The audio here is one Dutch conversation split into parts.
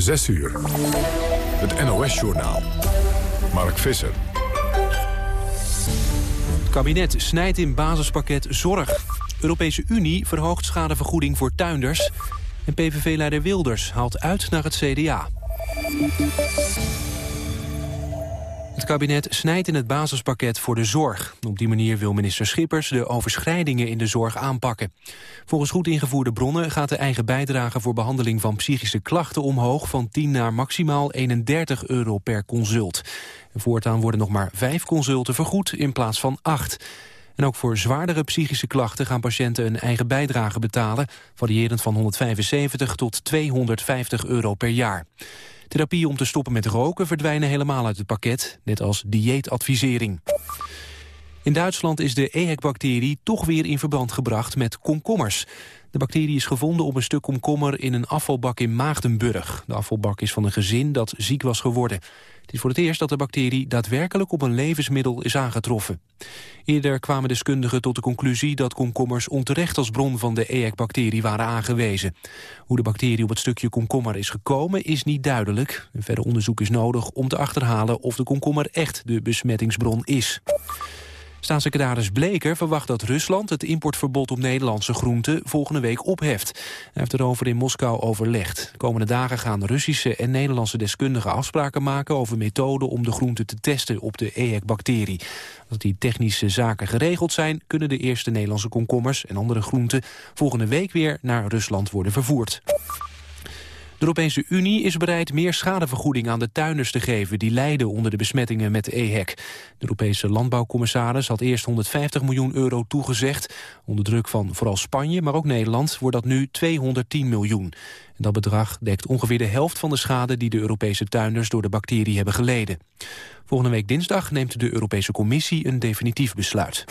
6 uur. Het NOS-journaal. Mark Visser. Het kabinet snijdt in basispakket zorg. Europese Unie verhoogt schadevergoeding voor tuinders. En PVV-leider Wilders haalt uit naar het CDA. Het kabinet snijdt in het basispakket voor de zorg. Op die manier wil minister Schippers de overschrijdingen in de zorg aanpakken. Volgens goed ingevoerde bronnen gaat de eigen bijdrage voor behandeling van psychische klachten omhoog van 10 naar maximaal 31 euro per consult. voortaan worden nog maar 5 consulten vergoed in plaats van 8. En ook voor zwaardere psychische klachten gaan patiënten een eigen bijdrage betalen, variërend van 175 tot 250 euro per jaar. Therapieën om te stoppen met roken verdwijnen helemaal uit het pakket, net als dieetadvisering. In Duitsland is de EHEC-bacterie toch weer in verband gebracht met komkommers. De bacterie is gevonden op een stuk komkommer in een afvalbak in Maagdenburg. De afvalbak is van een gezin dat ziek was geworden. Het is voor het eerst dat de bacterie daadwerkelijk op een levensmiddel is aangetroffen. Eerder kwamen deskundigen tot de conclusie dat komkommers onterecht als bron van de EHEC-bacterie waren aangewezen. Hoe de bacterie op het stukje komkommer is gekomen is niet duidelijk. Een verder onderzoek is nodig om te achterhalen of de komkommer echt de besmettingsbron is. Staatssecretaris Bleker verwacht dat Rusland het importverbod op Nederlandse groenten volgende week opheft. Hij heeft erover in Moskou overlegd. De komende dagen gaan Russische en Nederlandse deskundigen afspraken maken over methoden om de groenten te testen op de EHEC-bacterie. Als die technische zaken geregeld zijn, kunnen de eerste Nederlandse komkommers en andere groenten volgende week weer naar Rusland worden vervoerd. De Europese Unie is bereid meer schadevergoeding aan de tuinders te geven... die lijden onder de besmettingen met EHEC. De Europese landbouwcommissaris had eerst 150 miljoen euro toegezegd. Onder druk van vooral Spanje, maar ook Nederland, wordt dat nu 210 miljoen. En dat bedrag dekt ongeveer de helft van de schade... die de Europese tuinders door de bacterie hebben geleden. Volgende week dinsdag neemt de Europese Commissie een definitief besluit.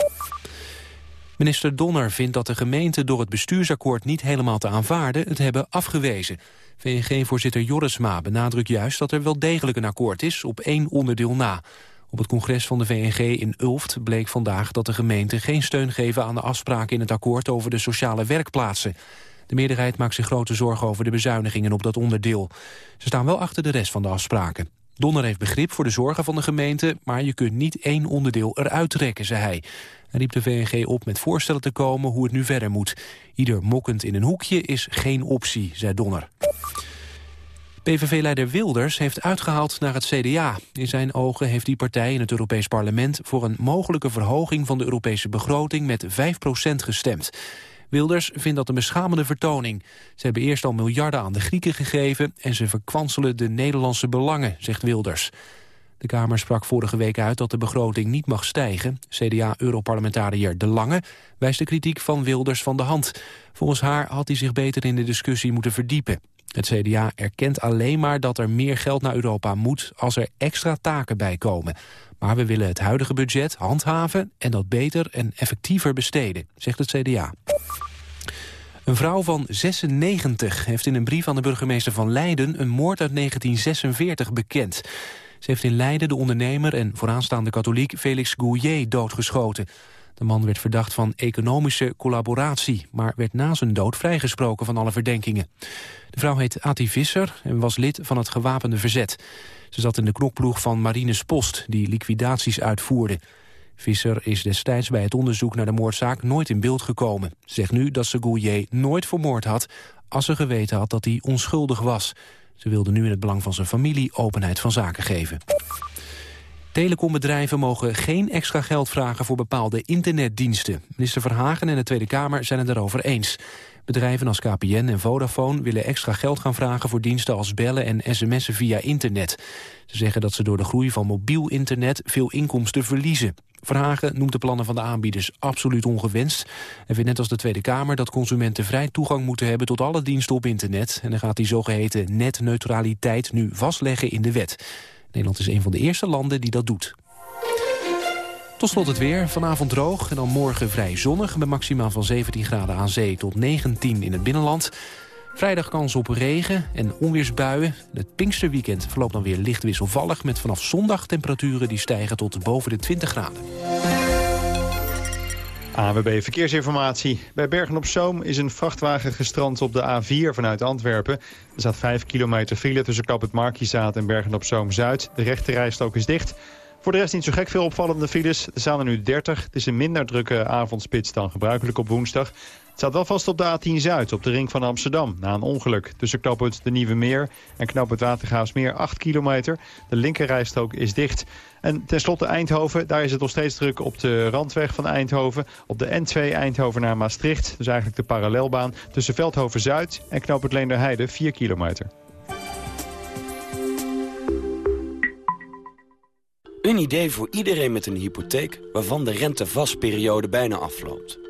Minister Donner vindt dat de gemeenten door het bestuursakkoord niet helemaal te aanvaarden het hebben afgewezen. VNG-voorzitter Jorisma benadrukt juist dat er wel degelijk een akkoord is op één onderdeel na. Op het congres van de VNG in Ulft bleek vandaag dat de gemeenten geen steun geven aan de afspraken in het akkoord over de sociale werkplaatsen. De meerderheid maakt zich grote zorgen over de bezuinigingen op dat onderdeel. Ze staan wel achter de rest van de afspraken. Donner heeft begrip voor de zorgen van de gemeente... maar je kunt niet één onderdeel eruit trekken, zei hij. Hij riep de VNG op met voorstellen te komen hoe het nu verder moet. Ieder mokkend in een hoekje is geen optie, zei Donner. PVV-leider Wilders heeft uitgehaald naar het CDA. In zijn ogen heeft die partij in het Europees Parlement... voor een mogelijke verhoging van de Europese begroting met 5% gestemd. Wilders vindt dat een beschamende vertoning. Ze hebben eerst al miljarden aan de Grieken gegeven... en ze verkwanselen de Nederlandse belangen, zegt Wilders. De Kamer sprak vorige week uit dat de begroting niet mag stijgen. CDA-europarlementariër De Lange wijst de kritiek van Wilders van de hand. Volgens haar had hij zich beter in de discussie moeten verdiepen. Het CDA erkent alleen maar dat er meer geld naar Europa moet... als er extra taken bij komen. Maar we willen het huidige budget handhaven... en dat beter en effectiever besteden, zegt het CDA. Een vrouw van 96 heeft in een brief aan de burgemeester van Leiden... een moord uit 1946 bekend. Ze heeft in Leiden de ondernemer en vooraanstaande katholiek Felix Gouillet doodgeschoten. De man werd verdacht van economische collaboratie... maar werd na zijn dood vrijgesproken van alle verdenkingen. De vrouw heet Ati Visser en was lid van het gewapende verzet. Ze zat in de knokploeg van Marines Post, die liquidaties uitvoerde. Visser is destijds bij het onderzoek naar de moordzaak nooit in beeld gekomen. Ze zegt nu dat ze Gouillet nooit vermoord had... als ze geweten had dat hij onschuldig was. Ze wilde nu in het belang van zijn familie openheid van zaken geven. Telecombedrijven mogen geen extra geld vragen voor bepaalde internetdiensten. Minister Verhagen en de Tweede Kamer zijn het daarover eens. Bedrijven als KPN en Vodafone willen extra geld gaan vragen voor diensten als bellen en sms'en via internet. Ze zeggen dat ze door de groei van mobiel internet veel inkomsten verliezen. Verhagen noemt de plannen van de aanbieders absoluut ongewenst... en vindt net als de Tweede Kamer dat consumenten vrij toegang moeten hebben... tot alle diensten op internet. En dan gaat die zogeheten netneutraliteit nu vastleggen in de wet. Nederland is een van de eerste landen die dat doet. Tot slot het weer. Vanavond droog en dan morgen vrij zonnig... met maximaal van 17 graden aan zee tot 19 in het binnenland. Vrijdag kans op regen en onweersbuien. Het Pinksterweekend verloopt dan weer licht wisselvallig... met vanaf zondag temperaturen die stijgen tot boven de 20 graden. AWB Verkeersinformatie. Bij Bergen op Zoom is een vrachtwagen gestrand op de A4 vanuit Antwerpen. Er staat 5 kilometer file tussen Kap het Markiezaat en Bergen op Zoom-Zuid. De rechte rijstrook is dicht. Voor de rest niet zo gek veel opvallende files. Er staan er nu 30. Het is een minder drukke avondspits dan gebruikelijk op woensdag staat wel vast op de A10 Zuid, op de ring van Amsterdam... na een ongeluk tussen knooppunt De Nieuwe Meer en knooppunt Watergraafsmeer 8 kilometer. De linkerrijstrook is dicht. En tenslotte Eindhoven, daar is het nog steeds druk op de randweg van Eindhoven... op de N2 Eindhoven naar Maastricht, dus eigenlijk de parallelbaan... tussen Veldhoven Zuid en knooppunt Leenderheide 4 kilometer. Een idee voor iedereen met een hypotheek waarvan de rentevastperiode bijna afloopt.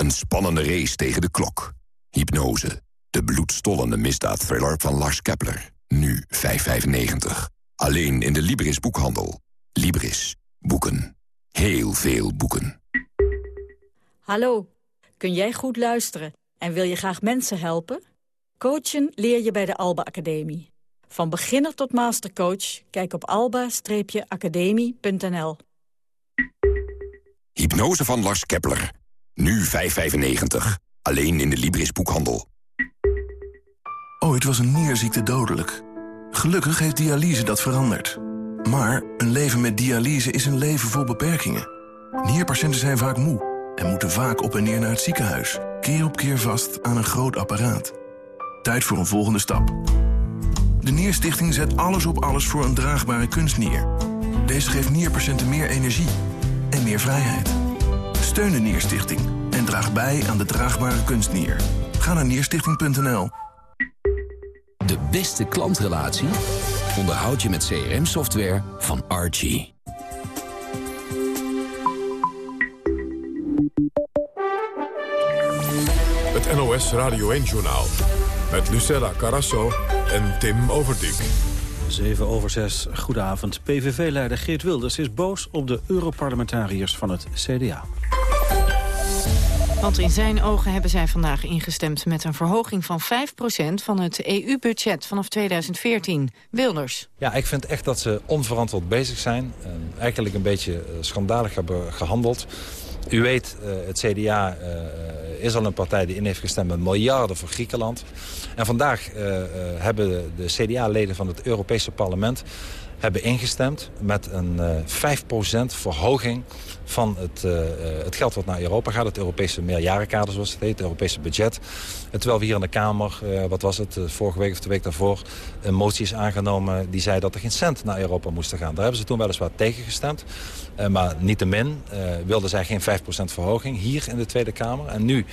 Een spannende race tegen de klok. Hypnose. De bloedstollende misdaadthriller van Lars Kepler. Nu 5,95. Alleen in de Libris boekhandel. Libris. Boeken. Heel veel boeken. Hallo. Kun jij goed luisteren en wil je graag mensen helpen? Coachen leer je bij de Alba Academie. Van beginner tot mastercoach, kijk op alba-academie.nl. Hypnose van Lars Kepler. Nu 5,95. Alleen in de Libris boekhandel. Ooit was een nierziekte dodelijk. Gelukkig heeft dialyse dat veranderd. Maar een leven met dialyse is een leven vol beperkingen. Nierpatiënten zijn vaak moe en moeten vaak op en neer naar het ziekenhuis. Keer op keer vast aan een groot apparaat. Tijd voor een volgende stap. De Nierstichting zet alles op alles voor een draagbare kunstnier. Deze geeft nierpatiënten meer energie en meer vrijheid. Steun de Nierstichting en draag bij aan de draagbare kunstnier. Ga naar nierstichting.nl. De beste klantrelatie onderhoud je met CRM-software van Archie. Het NOS Radio 1-journaal met Lucella Carasso en Tim Overdijk. 7 over 6, goedenavond. PVV-leider Geert Wilders is boos op de Europarlementariërs van het CDA. Want in zijn ogen hebben zij vandaag ingestemd met een verhoging van 5% van het EU-budget vanaf 2014. Wilders. Ja, ik vind echt dat ze onverantwoord bezig zijn. En eigenlijk een beetje eh, schandalig hebben gehandeld. U weet, uh, het CDA eh, is al een partij die in heeft gestemd met miljarden voor Griekenland. En vandaag hebben de CDA-leden van het Europese parlement hebben ingestemd met een uh, 5% verhoging van het, uh, het geld wat naar Europa gaat. Het Europese meerjarenkader, zoals het heet, het Europese budget. Terwijl we hier in de Kamer, wat was het, vorige week of de week daarvoor... een motie is aangenomen die zei dat er geen cent naar Europa moest gaan. Daar hebben ze toen weliswaar tegen gestemd. maar niettemin wilden zij geen 5% verhoging hier in de Tweede Kamer. En nu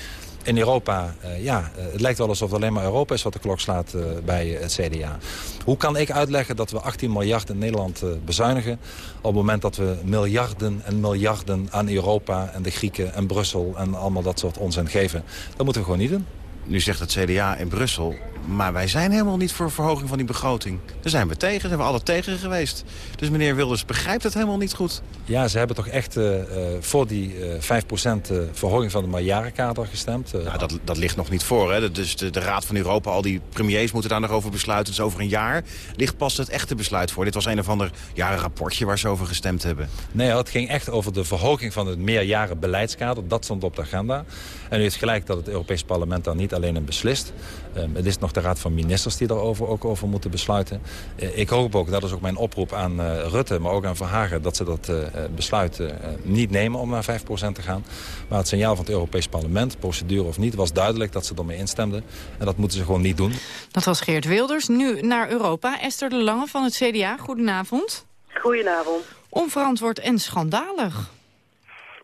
in Europa, uh, ja, uh, het lijkt wel alsof het alleen maar Europa is wat de klok slaat uh, bij het CDA. Hoe kan ik uitleggen dat we 18 miljard in Nederland bezuinigen... op het moment dat we miljarden en miljarden aan Europa en de Grieken en Brussel... en allemaal dat soort onzin geven? Dat moeten we gewoon niet doen. Nu zegt het CDA in Brussel, maar wij zijn helemaal niet voor verhoging van die begroting. Daar zijn we tegen, daar zijn we alle tegen geweest. Dus meneer Wilders begrijpt het helemaal niet goed. Ja, ze hebben toch echt uh, voor die uh, 5% verhoging van de miljardenkader gestemd. Nou, dat, dat ligt nog niet voor. Hè? Dus de, de, Raad van Europa, al die premiers moeten daar nog over besluiten. Dus over een jaar ligt pas het echte besluit voor. Dit was een of ander ja, rapportje waar ze over gestemd hebben. Nee, het ging echt over de verhoging van het meerjaren beleidskader. Dat stond op de agenda. En u heeft gelijk dat het Europees Parlement daar niet alleen in beslist. Um, het is nog de Raad van Ministers die daarover ook over moeten besluiten. Uh, ik hoop ook, dat is ook mijn oproep aan uh, Rutte, maar ook aan Verhagen... dat ze dat uh, besluit niet nemen om naar 5% te gaan. Maar het signaal van het Europees Parlement, procedure of niet... was duidelijk dat ze ermee instemden. En dat moeten ze gewoon niet doen. Dat was Geert Wilders. Nu naar Europa. Esther de Lange van het CDA, goedenavond. Goedenavond. Onverantwoord en schandalig.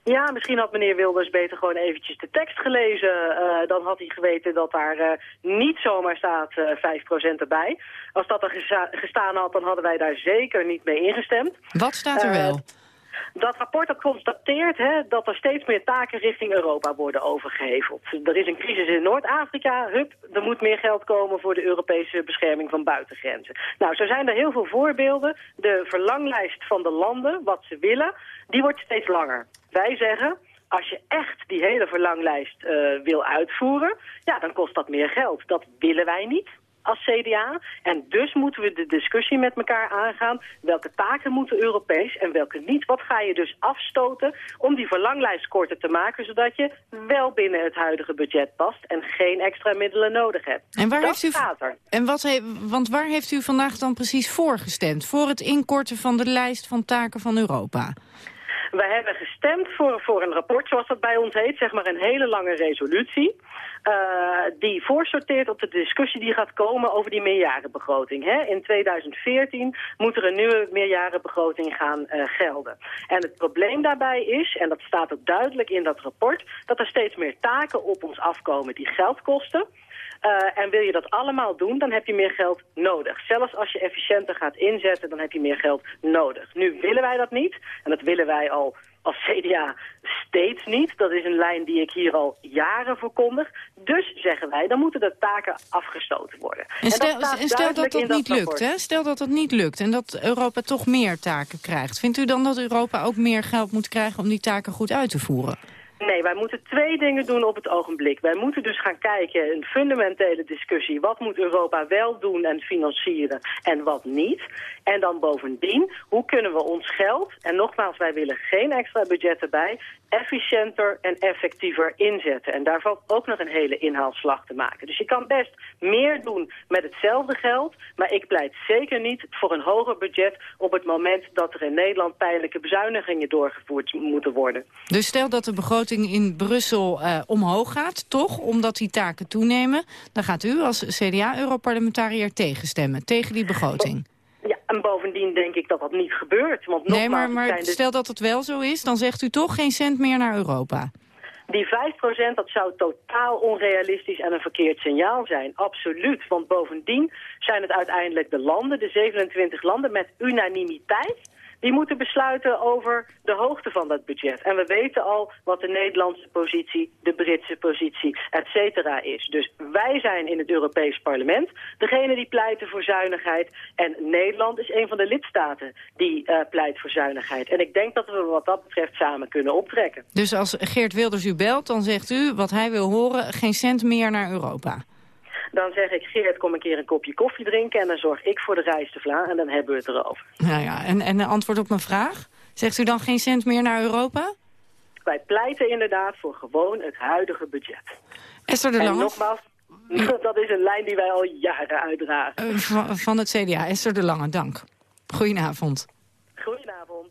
Ja, misschien had meneer Wilders beter gewoon eventjes de tekst gelezen. Uh, dan had hij geweten dat daar uh, niet zomaar staat uh, 5% erbij. Als dat er gestaan had, dan hadden wij daar zeker niet mee ingestemd. Wat staat er wel? Dat rapport dat constateert hè, dat er steeds meer taken richting Europa worden overgeheveld. Er is een crisis in Noord-Afrika, hup, er moet meer geld komen voor de Europese bescherming van buitengrenzen. Nou, zo zijn er heel veel voorbeelden. De verlanglijst van de landen, wat ze willen, die wordt steeds langer. Wij zeggen, als je echt die hele verlanglijst uh, wil uitvoeren, ja, dan kost dat meer geld. Dat willen wij niet als CDA. En dus moeten we de discussie met elkaar aangaan. Welke taken moeten Europees en welke niet? Wat ga je dus afstoten om die verlanglijst korter te maken... zodat je wel binnen het huidige budget past en geen extra middelen nodig hebt. En waar Dat heeft u, er. En wat he, want waar heeft u vandaag dan precies voor gestemd? Voor het inkorten van de lijst van taken van Europa? Wij hebben gestemd voor, voor een rapport, zoals dat bij ons heet, zeg maar een hele lange resolutie. Uh, die voorsorteert op de discussie die gaat komen over die meerjarenbegroting. Hè? In 2014 moet er een nieuwe meerjarenbegroting gaan uh, gelden. En het probleem daarbij is, en dat staat ook duidelijk in dat rapport... dat er steeds meer taken op ons afkomen die geld kosten... Uh, en wil je dat allemaal doen, dan heb je meer geld nodig. Zelfs als je efficiënter gaat inzetten, dan heb je meer geld nodig. Nu willen wij dat niet. En dat willen wij al als CDA steeds niet. Dat is een lijn die ik hier al jaren verkondig. Dus zeggen wij, dan moeten de taken afgestoten worden. En stel, dat, en stel dat dat niet lukt, hè? Stel dat dat niet lukt en dat Europa toch meer taken krijgt. Vindt u dan dat Europa ook meer geld moet krijgen om die taken goed uit te voeren? Nee, wij moeten twee dingen doen op het ogenblik. Wij moeten dus gaan kijken, een fundamentele discussie. Wat moet Europa wel doen en financieren en wat niet? En dan bovendien, hoe kunnen we ons geld, en nogmaals, wij willen geen extra budget erbij, efficiënter en effectiever inzetten. En daar valt ook nog een hele inhaalslag te maken. Dus je kan best meer doen met hetzelfde geld, maar ik pleit zeker niet voor een hoger budget op het moment dat er in Nederland pijnlijke bezuinigingen doorgevoerd moeten worden. Dus stel dat de begroting in Brussel uh, omhoog gaat, toch, omdat die taken toenemen, dan gaat u als CDA-europarlementariër tegenstemmen, tegen die begroting. Ja, en bovendien denk ik dat dat niet gebeurt. Want nee, maar, de- stel dat het wel zo is, dan zegt u toch geen cent meer naar Europa. Die 5% dat zou totaal onrealistisch en een verkeerd signaal zijn. Absoluut. Want bovendien zijn het uiteindelijk de landen, de 27 landen, met unanimiteit... die moeten besluiten over de hoogte van dat budget. En we weten al wat de Nederlandse positie, de Britse positie, et cetera is. Dus wij zijn in het Europees Parlement degene die pleiten voor zuinigheid. En Nederland is een van de lidstaten die eh, pleit voor zuinigheid. En ik denk dat we wat dat betreft samen kunnen optrekken. Dus als Geert Wilders u belt, dan zegt u wat hij wil horen... geen cent meer naar Europa. Dan zeg ik, Geert, kom een keer een kopje koffie drinken... en dan zorg ik voor de rijste vla en dan hebben we het erover. Nou ja, en, en een antwoord op mijn vraag? Zegt u dan geen cent meer naar Europa? Wij pleiten inderdaad voor gewoon het huidige budget. Esther de En Lange nogmaals, dat is een lijn die wij al jaren uitdragen. eh, van, van het CDA. Esther de Lange, dank. Goedenavond. Goedenavond.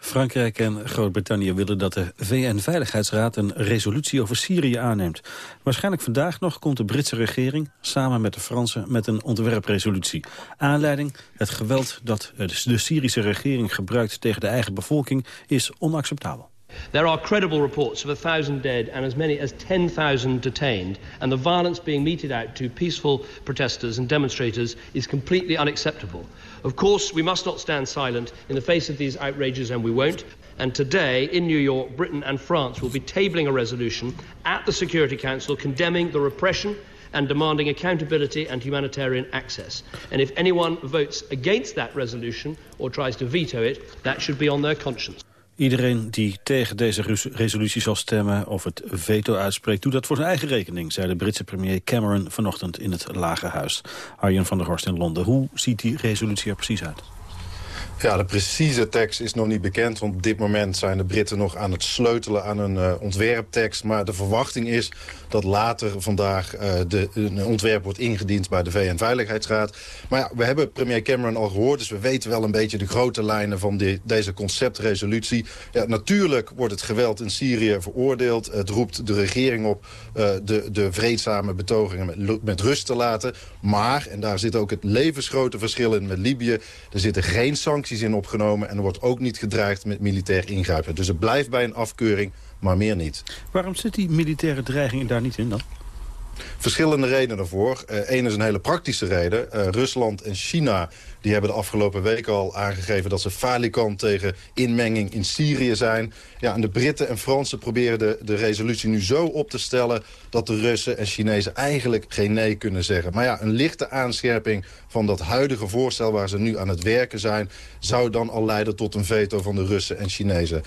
Frankrijk en Groot-Brittannië willen dat de VN-veiligheidsraad een resolutie over Syrië aanneemt. Waarschijnlijk vandaag nog komt de Britse regering samen met de Fransen met een ontwerpresolutie. Aanleiding, het geweld dat de Syrische regering gebruikt tegen de eigen bevolking is onacceptabel. There are credible reports of a thousand dead and as many as 10,000 detained, and the violence being meted out to peaceful protesters and demonstrators is completely unacceptable. Of course, we must not stand silent in the face of these outrages, and we won't. And today, in New York, Britain and France will be tabling a resolution at the Security Council condemning the repression and demanding accountability and humanitarian access. And if anyone votes against that resolution or tries to veto it, that should be on their conscience. Iedereen die tegen deze res- resolutie zal stemmen of het veto uitspreekt... doet dat voor zijn eigen rekening, zei de Britse premier Cameron vanochtend in het Lage Huis. Arjen van der Horst in Londen. Hoe ziet die resolutie er precies uit? Ja, de precieze tekst is nog niet bekend. Want op dit moment zijn de Britten nog aan het sleutelen aan een uh, ontwerptekst. Maar de verwachting is dat later vandaag uh, de, een ontwerp wordt ingediend bij de VN-veiligheidsraad. Maar ja, we hebben premier Cameron al gehoord. Dus we weten wel een beetje de grote lijnen van deze conceptresolutie. Ja, natuurlijk wordt het geweld in Syrië veroordeeld. Het roept de regering op uh, de, de vreedzame betogingen met, met rust te laten. Maar, en daar zit ook het levensgrote verschil in met Libië... er zitten geen sancties in opgenomen... en er wordt ook niet gedreigd met militair ingrijpen. Dus het blijft bij een afkeuring, maar meer niet. Waarom zit die militaire dreiging daar niet in dan? Verschillende redenen daarvoor. Eén is een hele praktische reden. Rusland en China die hebben de afgelopen weken al aangegeven... dat ze falikant tegen inmenging in Syrië zijn. Ja, en de Britten en Fransen proberen de, de resolutie nu zo op te stellen... dat de Russen en Chinezen eigenlijk geen nee kunnen zeggen. Maar ja, een lichte aanscherping van dat huidige voorstel... waar ze nu aan het werken zijn... zou dan al leiden tot een veto van de Russen en Chinezen.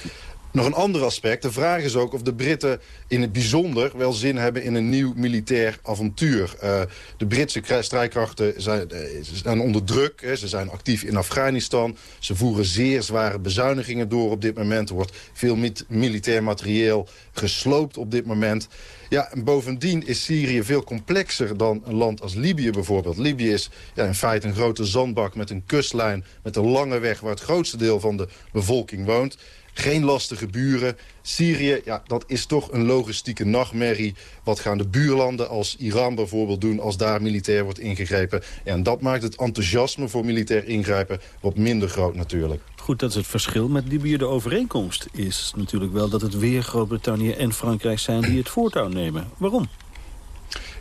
Nog een ander aspect. De vraag is ook of de Britten in het bijzonder wel zin hebben in een nieuw militair avontuur. Uh, de Britse strijdkrachten zijn, uh, zijn onder druk. Hè. Ze zijn actief in Afghanistan. Ze voeren zeer zware bezuinigingen door op dit moment. Er wordt veel militair materieel gesloopt op dit moment. Ja, en bovendien is Syrië veel complexer dan een land als Libië bijvoorbeeld. Libië is ja, in feite een grote zandbak met een kustlijn... met een lange weg waar het grootste deel van de bevolking woont. Geen lastige buren. Syrië, ja, dat is toch een logistieke nachtmerrie. Wat gaan de buurlanden als Iran bijvoorbeeld doen als daar militair wordt ingegrepen? En dat maakt het enthousiasme voor militair ingrijpen wat minder groot natuurlijk. Goed, dat is het verschil met Libië. De overeenkomst is natuurlijk wel dat het weer Groot-Brittannië en Frankrijk zijn die het voortouw nemen. Waarom?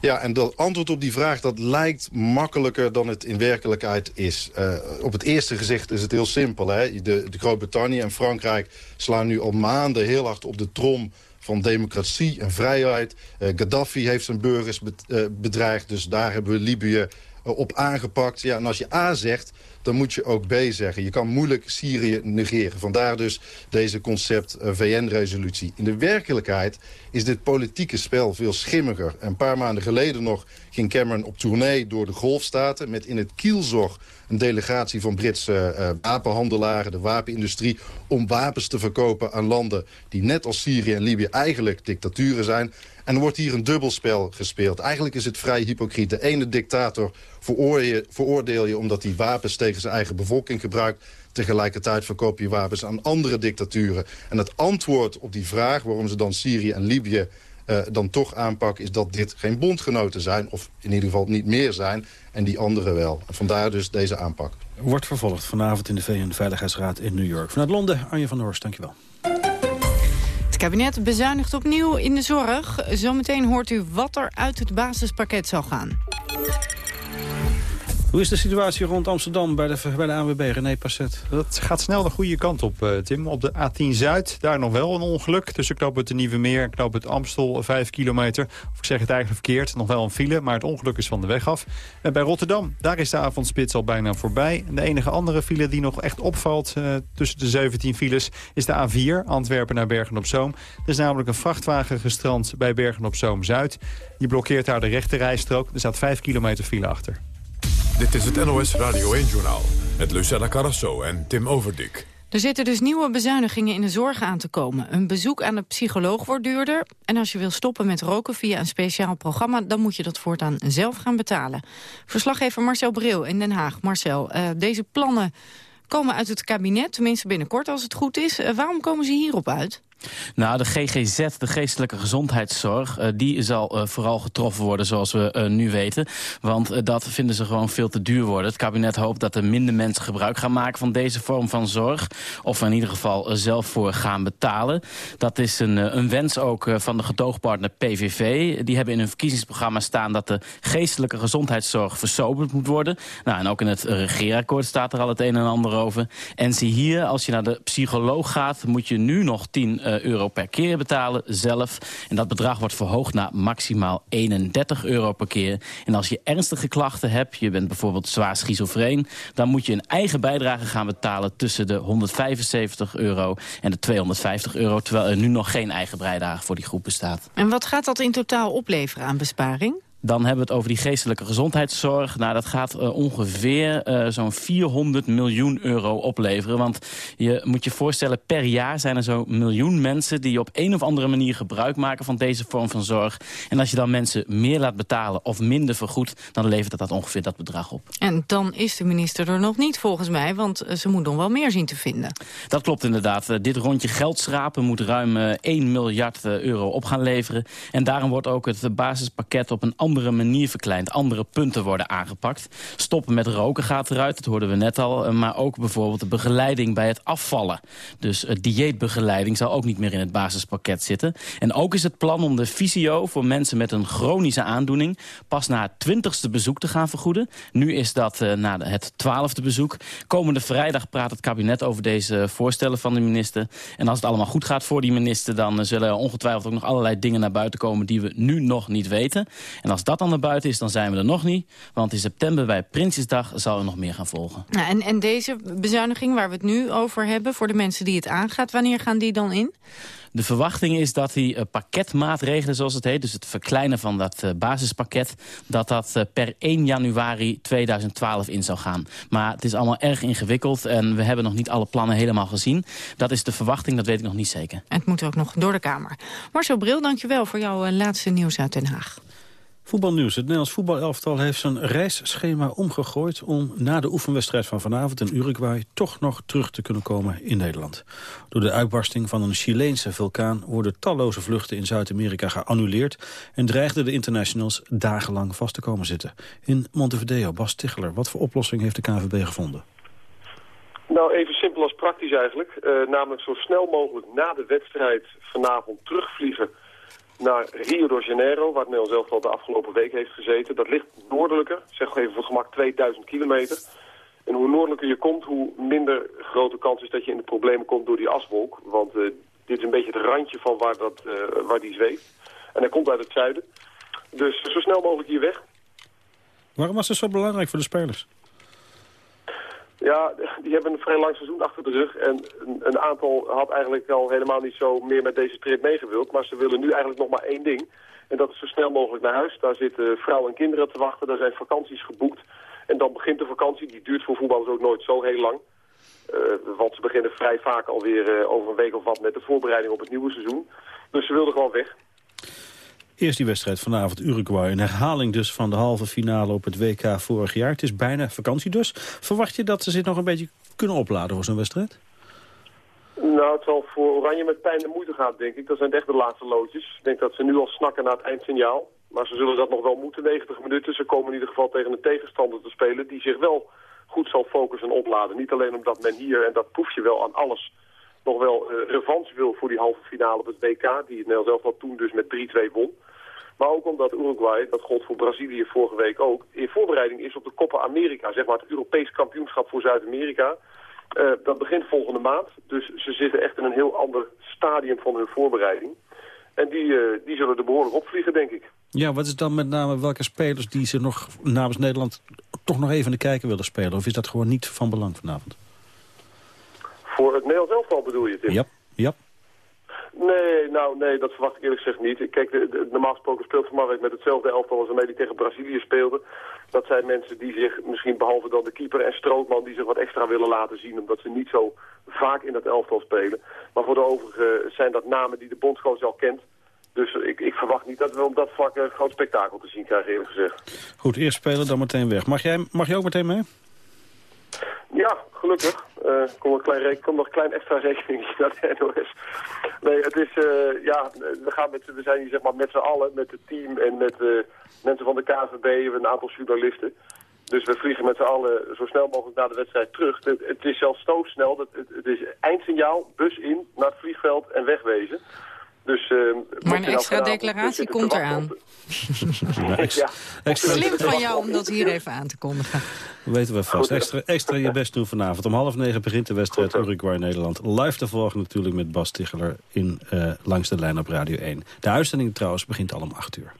Ja, en dat antwoord op die vraag dat lijkt makkelijker dan het in werkelijkheid is. Uh, op het eerste gezicht is het heel simpel. Hè? De, de Groot-Brittannië en Frankrijk slaan nu al maanden heel hard op de trom van democratie en vrijheid. Uh, Gaddafi heeft zijn burgers eh, bedreigd, dus daar hebben we Libië op aangepakt. Ja, en als je A zegt, dan moet je ook B zeggen. Je kan moeilijk Syrië negeren. Vandaar dus deze concept uh, VN-resolutie. In de werkelijkheid is dit politieke spel veel schimmiger. Een paar maanden geleden nog ging Cameron op tournee door de golfstaten... met in het kielzog een delegatie van Britse wapenhandelaren... de wapenindustrie, om wapens te verkopen aan landen... die net als Syrië en Libië eigenlijk dictaturen zijn. En er wordt hier een dubbelspel gespeeld. Eigenlijk is het vrij hypocriet. De ene dictator veroordeel je omdat hij wapens tegen zijn eigen bevolking gebruikt. Tegelijkertijd verkoop je wapens aan andere dictaturen. En het antwoord op die vraag waarom ze dan Syrië en Libië uh, dan toch aanpakken... is dat dit geen bondgenoten zijn, of in ieder geval niet meer zijn... en die anderen wel. En vandaar dus deze aanpak. Wordt vervolgd vanavond in de VN-veiligheidsraad in New York. Vanuit Londen, Arjen van der Horst, dankjewel. Het kabinet bezuinigt opnieuw in de zorg. Zometeen hoort u wat er uit het basispakket zal gaan. Hoe is de situatie rond Amsterdam bij de, bij de ANWB, René Passet? Dat gaat snel de goede kant op, uh, Tim. Op de A10 Zuid, daar nog wel een ongeluk. Tussen knoop het de Nieuwe Meer en het Amstel, 5 kilometer. Of ik zeg het eigenlijk verkeerd, nog wel een file, maar het ongeluk is van de weg af. En bij Rotterdam, daar is de avondspits al bijna voorbij. De enige andere file die nog echt opvalt uh, tussen de 17 files... is de A4, Antwerpen naar Bergen-op-Zoom. Er is namelijk een vrachtwagen gestrand bij Bergen-op-Zoom-Zuid. Die blokkeert daar de rechte rijstrook. Er staat 5 kilometer file achter. Dit is het NOS Radio 1-journaal met Lucella Carrasso en Tim Overdik. Er zitten dus nieuwe bezuinigingen in de zorg aan te komen. Een bezoek aan de psycholoog wordt duurder. En als je wil stoppen met roken via een speciaal programma... dan moet je dat voortaan zelf gaan betalen. Verslaggever Marcel Bril in Den Haag. Marcel, uh, deze plannen komen uit het kabinet, tenminste binnenkort als het goed is. Uh, waarom komen ze hierop uit? Nou, de GGZ, de geestelijke gezondheidszorg, uh, die zal uh, vooral getroffen worden zoals we uh, nu weten. Want dat vinden ze gewoon veel te duur worden. Het kabinet hoopt dat er minder mensen gebruik gaan maken van deze vorm van zorg. Of in ieder geval zelf voor gaan betalen. Dat is een, een wens ook van de gedoogpartner PVV. Die hebben in hun verkiezingsprogramma staan dat de geestelijke gezondheidszorg versoberd moet worden. Nou, en ook in het regeerakkoord staat er al het een en ander over. En zie hier, als je naar de psycholoog gaat, moet je nu nog 10 eh, euro per keer betalen zelf. En dat bedrag wordt verhoogd naar maximaal 31 euro per keer. En als je ernstige klachten hebt, je bent bijvoorbeeld zwaar schizofreen... dan moet je een eigen bijdrage gaan betalen tussen de 175 euro en de 250 euro... terwijl er nu nog geen eigen bijdrage voor die groep bestaat. En wat gaat dat in totaal opleveren aan besparing? Dan hebben we het over die geestelijke gezondheidszorg. Nou, dat gaat uh, ongeveer uh, zo'n 400 miljoen euro opleveren. Want je moet je voorstellen, per jaar zijn er zo'n miljoen mensen... die op een of andere manier gebruik maken van deze vorm van zorg. En als je dan mensen meer laat betalen of minder vergoed... dan levert dat ongeveer dat bedrag op. En dan is de minister er nog niet, volgens mij. Want eh, ze moet nog wel meer zien te vinden. Dat klopt inderdaad. dit rondje geld schrapen moet ruim 1 miljard euro op gaan leveren. En daarom wordt ook het basispakket op een andere andere manier verkleind. Andere punten worden aangepakt. Stoppen met roken gaat eruit, dat hoorden we net al. Maar ook bijvoorbeeld de begeleiding bij het afvallen. Dus dieetbegeleiding zal ook niet meer in het basispakket zitten. En ook is het plan om de fysio voor mensen met een chronische aandoening... pas na het twintigste bezoek te gaan vergoeden. Nu is dat uh, na het twaalfde bezoek. Komende vrijdag praat het kabinet over deze voorstellen van de minister. En als het allemaal goed gaat voor die minister... dan uh, zullen er ongetwijfeld ook nog allerlei dingen naar buiten komen... die we nu nog niet weten. En als dat dan naar buiten is, dan zijn we er nog niet. Want in september bij Prinsjesdag zal er nog meer gaan volgen. Nou, en, en deze bezuiniging waar we het nu over hebben... voor de mensen die het aangaat, wanneer gaan die dan in? De verwachting is dat die uh, pakketmaatregelen, zoals het heet... dus het verkleinen van dat uh, basispakket... dat dat uh, per 1 januari 2012 in zou gaan. Maar het is allemaal erg ingewikkeld... en we hebben nog niet alle plannen helemaal gezien. Dat is de verwachting, dat weet ik nog niet zeker. En het moet ook nog door de Kamer. Marcel Bril, dankjewel voor jouw laatste nieuws uit Den Haag. Voetbalnieuws. Het Nederlands voetbalelftal heeft zijn reisschema omgegooid... om na de oefenwedstrijd van vanavond in Uruguay... toch nog terug te kunnen komen in Nederland. Door de uitbarsting van een Chileense vulkaan... worden talloze vluchten in Zuid-Amerika geannuleerd... en dreigden de internationals dagenlang vast te komen zitten. In Montevideo, Bas Ticheler, wat voor oplossing heeft de KNVB gevonden? Nou, even simpel als praktisch eigenlijk. Uh, namelijk zo snel mogelijk na de wedstrijd vanavond terugvliegen naar Rio de Janeiro, waar het Nederlands elftal de afgelopen week heeft gezeten. Dat ligt noordelijker, zeg even voor gemak 2000 kilometer. En hoe noordelijker je komt, hoe minder grote kans is dat je in de problemen komt door die aswolk. Want uh, dit is een beetje het randje van waar, dat, uh, waar die zweeft. En hij komt uit het zuiden. Dus zo snel mogelijk hier weg. Waarom was het zo belangrijk voor de spelers? Ja, die hebben een vrij lang seizoen achter de rug. En een, een, aantal had eigenlijk al helemaal niet zo meer met deze trip meegewild. Maar ze willen nu eigenlijk nog maar één ding. En dat is zo snel mogelijk naar huis. Daar zitten vrouwen en kinderen te wachten. Daar zijn vakanties geboekt. En dan begint de vakantie. Die duurt voor voetballers ook nooit zo heel lang. Uh, want ze beginnen vrij vaak alweer uh, over een week of wat met de voorbereiding op het nieuwe seizoen. Dus ze wilden gewoon weg. Eerst die wedstrijd vanavond Uruguay. Een herhaling dus van de halve finale op het WK vorig jaar. Het is bijna vakantie dus. Verwacht je dat ze zich nog een beetje kunnen opladen voor zo'n wedstrijd? Nou, het zal voor Oranje met pijn en moeite gaan, denk ik. Dat zijn echt de laatste loodjes. Ik denk dat ze nu al snakken naar het eindsignaal. Maar ze zullen dat nog wel moeten, 90 minuten. Ze komen in ieder geval tegen een tegenstander te spelen... die zich wel goed zal focussen en opladen. Niet alleen omdat men hier, en dat proef je wel aan alles... nog wel uh, revanche wil voor die halve finale op het WK... die het Nederlands elftal toen dus met 3-2 won. Maar ook omdat Uruguay, dat gold voor Brazilië vorige week ook... in voorbereiding is op de Copa America, zeg maar het Europees kampioenschap voor Zuid-Amerika... Uh, dat begint volgende maand, dus ze zitten echt in een heel ander stadium van hun voorbereiding. En die, uh, die zullen er behoorlijk opvliegen, denk ik. Ja, wat is dan met name welke spelers die ze nog namens Nederland toch nog even in de kijker willen spelen? Of is dat gewoon niet van belang vanavond? Voor het Nederlands elftal bedoel je, Tim? Ja, ja. Nee, nou nee, dat verwacht ik eerlijk gezegd niet. Kijk, de, de, normaal gesproken speelt Van Marwijk met hetzelfde elftal als hij tegen Brazilië speelde. Dat zijn mensen die zich, misschien behalve dan de keeper en Strootman, die zich wat extra willen laten zien, omdat ze niet zo vaak in dat elftal spelen. Maar voor de overige zijn dat namen die de bondscoach al kent. Dus ik, ik, verwacht niet dat we op dat vlak een groot spektakel te zien krijgen, eerlijk gezegd. Goed, eerst spelen, dan meteen weg. Mag jij, mag jij ook meteen mee? Ja, gelukkig. Uh, kom, een klein, kom nog een klein extra rekening naar de NOS. Nee, het is, uh, ja, we, gaan met, we zijn hier zeg maar met z'n allen, met het team en met uh, mensen van de KVB, een aantal journalisten. Dus we vliegen met z'n allen zo snel mogelijk naar de wedstrijd terug. Het, het is zelfs zo snel, dat het, het is eindsignaal, bus in, naar het vliegveld en wegwezen. Dus, uh, maar een extra declaratie komt eraan. Ja, extra, extra, Slim van jou om dat hier even aan te kondigen. Weten we vast. Extra, extra je best doen vanavond. Om half negen begint de wedstrijd Uruguay-Nederland. Live te volgen natuurlijk met Bas Ticheler in, uh, langs de lijn op Radio 1. De uitzending trouwens begint al om acht uur.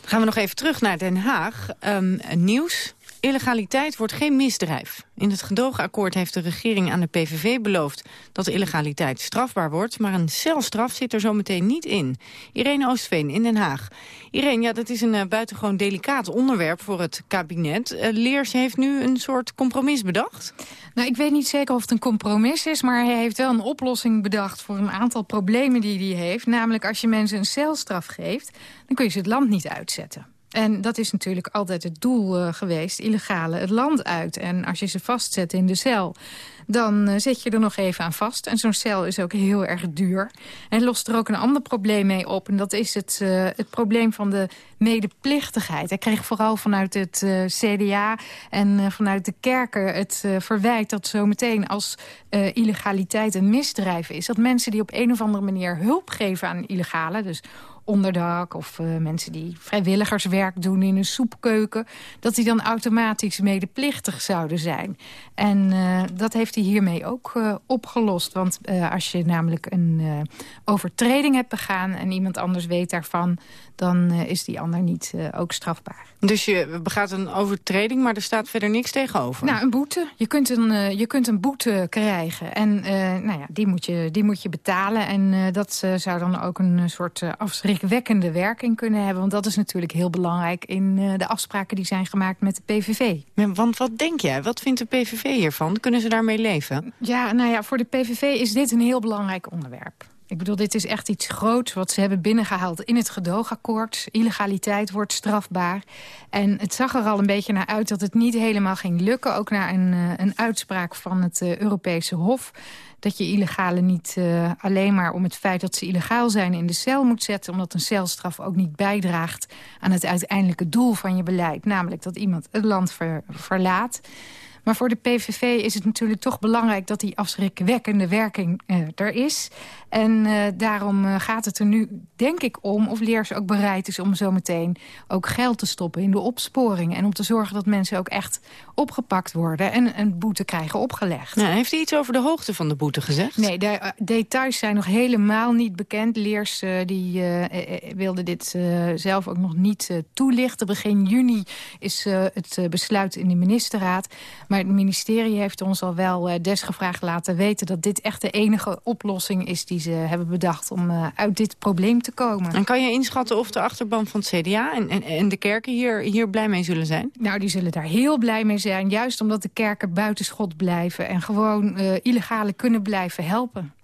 Dan gaan we nog even terug naar Den Haag. Um, nieuws. Illegaliteit wordt geen misdrijf. In het gedoogakkoord heeft de regering aan de PVV beloofd... dat illegaliteit strafbaar wordt, maar een celstraf zit er zometeen niet in. Irene Oostveen in Den Haag. Irene, ja, dat is een uh, buitengewoon delicaat onderwerp voor het kabinet. Uh, Leers heeft nu een soort compromis bedacht? Nou, ik weet niet zeker of het een compromis is... maar hij heeft wel een oplossing bedacht voor een aantal problemen die hij heeft. Namelijk als je mensen een celstraf geeft, dan kun je ze het land niet uitzetten. En dat is natuurlijk altijd het doel uh, geweest, illegale het land uit. En als je ze vastzet in de cel, dan uh, zit je er nog even aan vast. En zo'n cel is ook heel erg duur. En lost er ook een ander probleem mee op. En dat is het, uh, het probleem van de medeplichtigheid. Ik kreeg vooral vanuit het CDA en vanuit de kerken het verwijt... dat zometeen als illegaliteit een misdrijf is... dat mensen die op een of andere manier hulp geven aan illegale... dus onderdak of uh, mensen die vrijwilligerswerk doen in een soepkeuken... dat die dan automatisch medeplichtig zouden zijn. En uh, dat heeft hij hiermee ook uh, opgelost. Want als je namelijk een overtreding hebt begaan... en iemand anders weet daarvan dan uh, is die ander niet uh, ook strafbaar. Dus je begaat een overtreding, maar er staat verder niks tegenover? Nou, een boete. Je kunt een, uh, je kunt een boete krijgen. En nou ja, die, moet je, die moet je betalen. En dat zou dan ook een soort afschrikwekkende werking kunnen hebben. Want dat is natuurlijk heel belangrijk in de afspraken die zijn gemaakt met de PVV. Want wat denk jij? Wat vindt de PVV hiervan? Kunnen ze daarmee leven? Ja, nou ja, voor de PVV is dit een heel belangrijk onderwerp. Ik bedoel, dit is echt iets groots wat ze hebben binnengehaald in het gedoogakkoord. Illegaliteit wordt strafbaar. En het zag er al een beetje naar uit dat het niet helemaal ging lukken. Ook naar een, uh, een uitspraak van het uh, Europese Hof. Dat je illegale niet uh, alleen maar om het feit dat ze illegaal zijn in de cel moet zetten. Omdat een celstraf ook niet bijdraagt aan het uiteindelijke doel van je beleid. Namelijk dat iemand het land ver, verlaat. Maar voor de PVV is het natuurlijk toch belangrijk... dat die afschrikwekkende werking uh, er is. En uh, daarom uh, gaat het er nu, denk ik, om... of Leers ook bereid is om zometeen ook geld te stoppen in de opsporing. En om te zorgen dat mensen ook echt opgepakt worden... en een boete krijgen opgelegd. Nou, heeft hij iets over de hoogte van de boete gezegd? Nee, de details zijn nog helemaal niet bekend. Leers die, wilde dit zelf ook nog niet toelichten. Begin juni is het besluit in de ministerraad... Maar maar het ministerie heeft ons al wel uh, desgevraagd laten weten... dat dit echt de enige oplossing is die ze hebben bedacht... om uh, uit dit probleem te komen. En kan je inschatten of de achterban van het CDA en, en, en de kerken hier, hier blij mee zullen zijn? Nou, die zullen daar heel blij mee zijn. Juist omdat de kerken buitenschot blijven... en gewoon uh, illegale kunnen blijven helpen.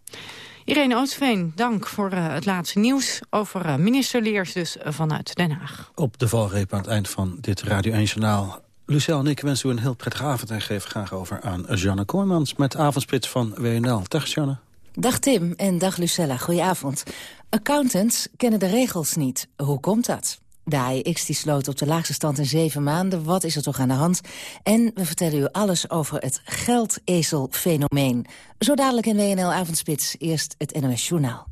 Irene Ootsveen, dank voor uh, het laatste nieuws over uh, minister Leers dus uh, vanuit Den Haag. Op de valreep aan het eind van dit Radio 1 Journaal Lucel en ik wensen u een heel prettige avond en geef graag over aan Janne Kooijmans met avondspits van WNL. Dag Janne. Dag Tim en dag Lucella, goedenavond. Accountants kennen de regels niet. Hoe komt dat? De AEX die sloot op de laagste stand in zeven maanden. Wat is er toch aan de hand? En we vertellen u alles over het geldezelfenomeen. Zo dadelijk in WNL Avondspits. Eerst het NOS Journaal.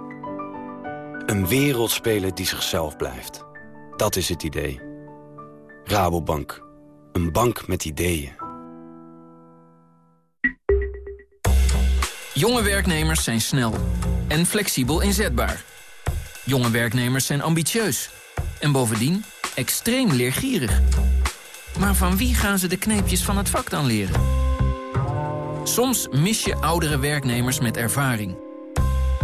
Een wereldspeler die zichzelf blijft. Dat is het idee. Rabobank. Een bank met ideeën. Jonge werknemers zijn snel en flexibel inzetbaar. Jonge werknemers zijn ambitieus. En bovendien extreem leergierig. Maar van wie gaan ze de kneepjes van het vak dan leren? Soms mis je oudere werknemers met ervaring...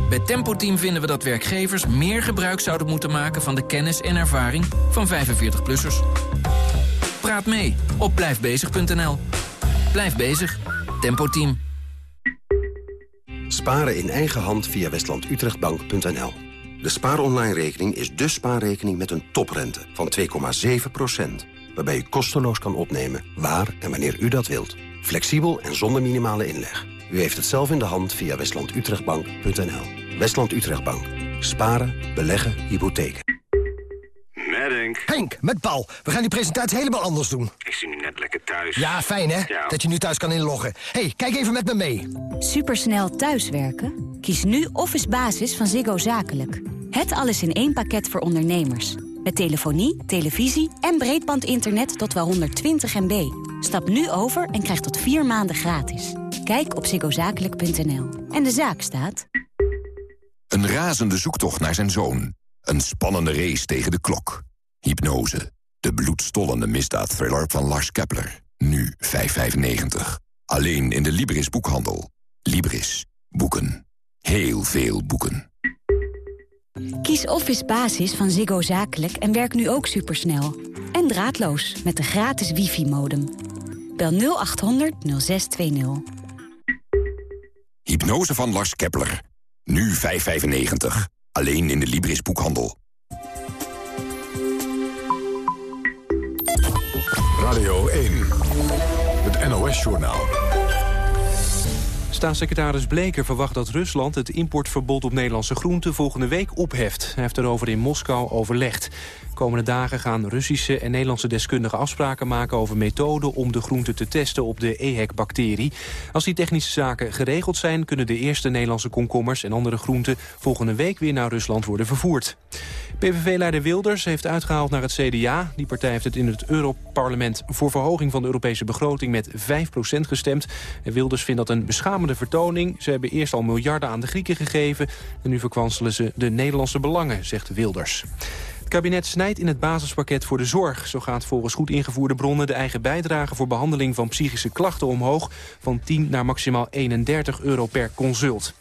Bij Tempo Team vinden we dat werkgevers meer gebruik zouden moeten maken van de kennis en ervaring van 45-plussers. Praat mee op blijfbezig.nl. Blijf bezig. Tempo Team. Sparen in eigen hand via westlandutrechtbank.nl. De spaaronline-rekening is de spaarrekening met een toprente van 2,7%. Waarbij u kosteloos kan opnemen waar en wanneer u dat wilt. Flexibel en zonder minimale inleg. U heeft het zelf in de hand via westlandutrechtbank.nl. Westland Utrechtbank. Sparen, beleggen, hypotheken. Met Henk. Henk, met Paul. We gaan die presentatie helemaal anders doen. Ik zie nu net lekker thuis. Ja, fijn hè? Ja. Dat je nu thuis kan inloggen. hey, kijk even met me mee. Supersnel thuiswerken? Kies nu Office Basis van Ziggo Zakelijk. Het alles in één pakket voor ondernemers. Met telefonie, televisie en breedbandinternet tot wel 120 MB. Stap nu over en krijg tot vier maanden gratis. Kijk op ziggozakelijk.nl. En de zaak staat... Een razende zoektocht naar zijn zoon. Een spannende race tegen de klok. Hypnose. De bloedstollende misdaadthriller van Lars Kepler. Nu 5,95. Alleen in de Libris boekhandel. Libris. Boeken. Heel veel boeken. Kies Office Basis van Ziggo Zakelijk en werk nu ook supersnel. En draadloos met de gratis wifi-modem. Bel 0800 0620. Hypnose van Lars Kepler. Nu 5,95. Alleen in de Libris boekhandel. Radio 1. Het NOS-journaal. Staatssecretaris Bleker verwacht dat Rusland het importverbod op Nederlandse groenten volgende week opheft. Hij heeft erover in Moskou overlegd. Komende dagen gaan Russische en Nederlandse deskundigen afspraken maken over methoden om de groenten te testen op de EHEC-bacterie. Als die technische zaken geregeld zijn, kunnen de eerste Nederlandse komkommers en andere groenten volgende week weer naar Rusland worden vervoerd. PVV-leider Wilders heeft uitgehaald naar het CDA. Die partij heeft het in het Europarlement voor verhoging van de Europese begroting met 5% gestemd. En Wilders vindt dat een beschamende vertoning. Ze hebben eerst al miljarden aan de Grieken gegeven en nu verkwanselen ze de Nederlandse belangen, zegt Wilders. Het kabinet snijdt in het basispakket voor de zorg. Zo gaat volgens goed ingevoerde bronnen de eigen bijdrage voor behandeling van psychische klachten omhoog van 10 naar maximaal 31 euro per consult.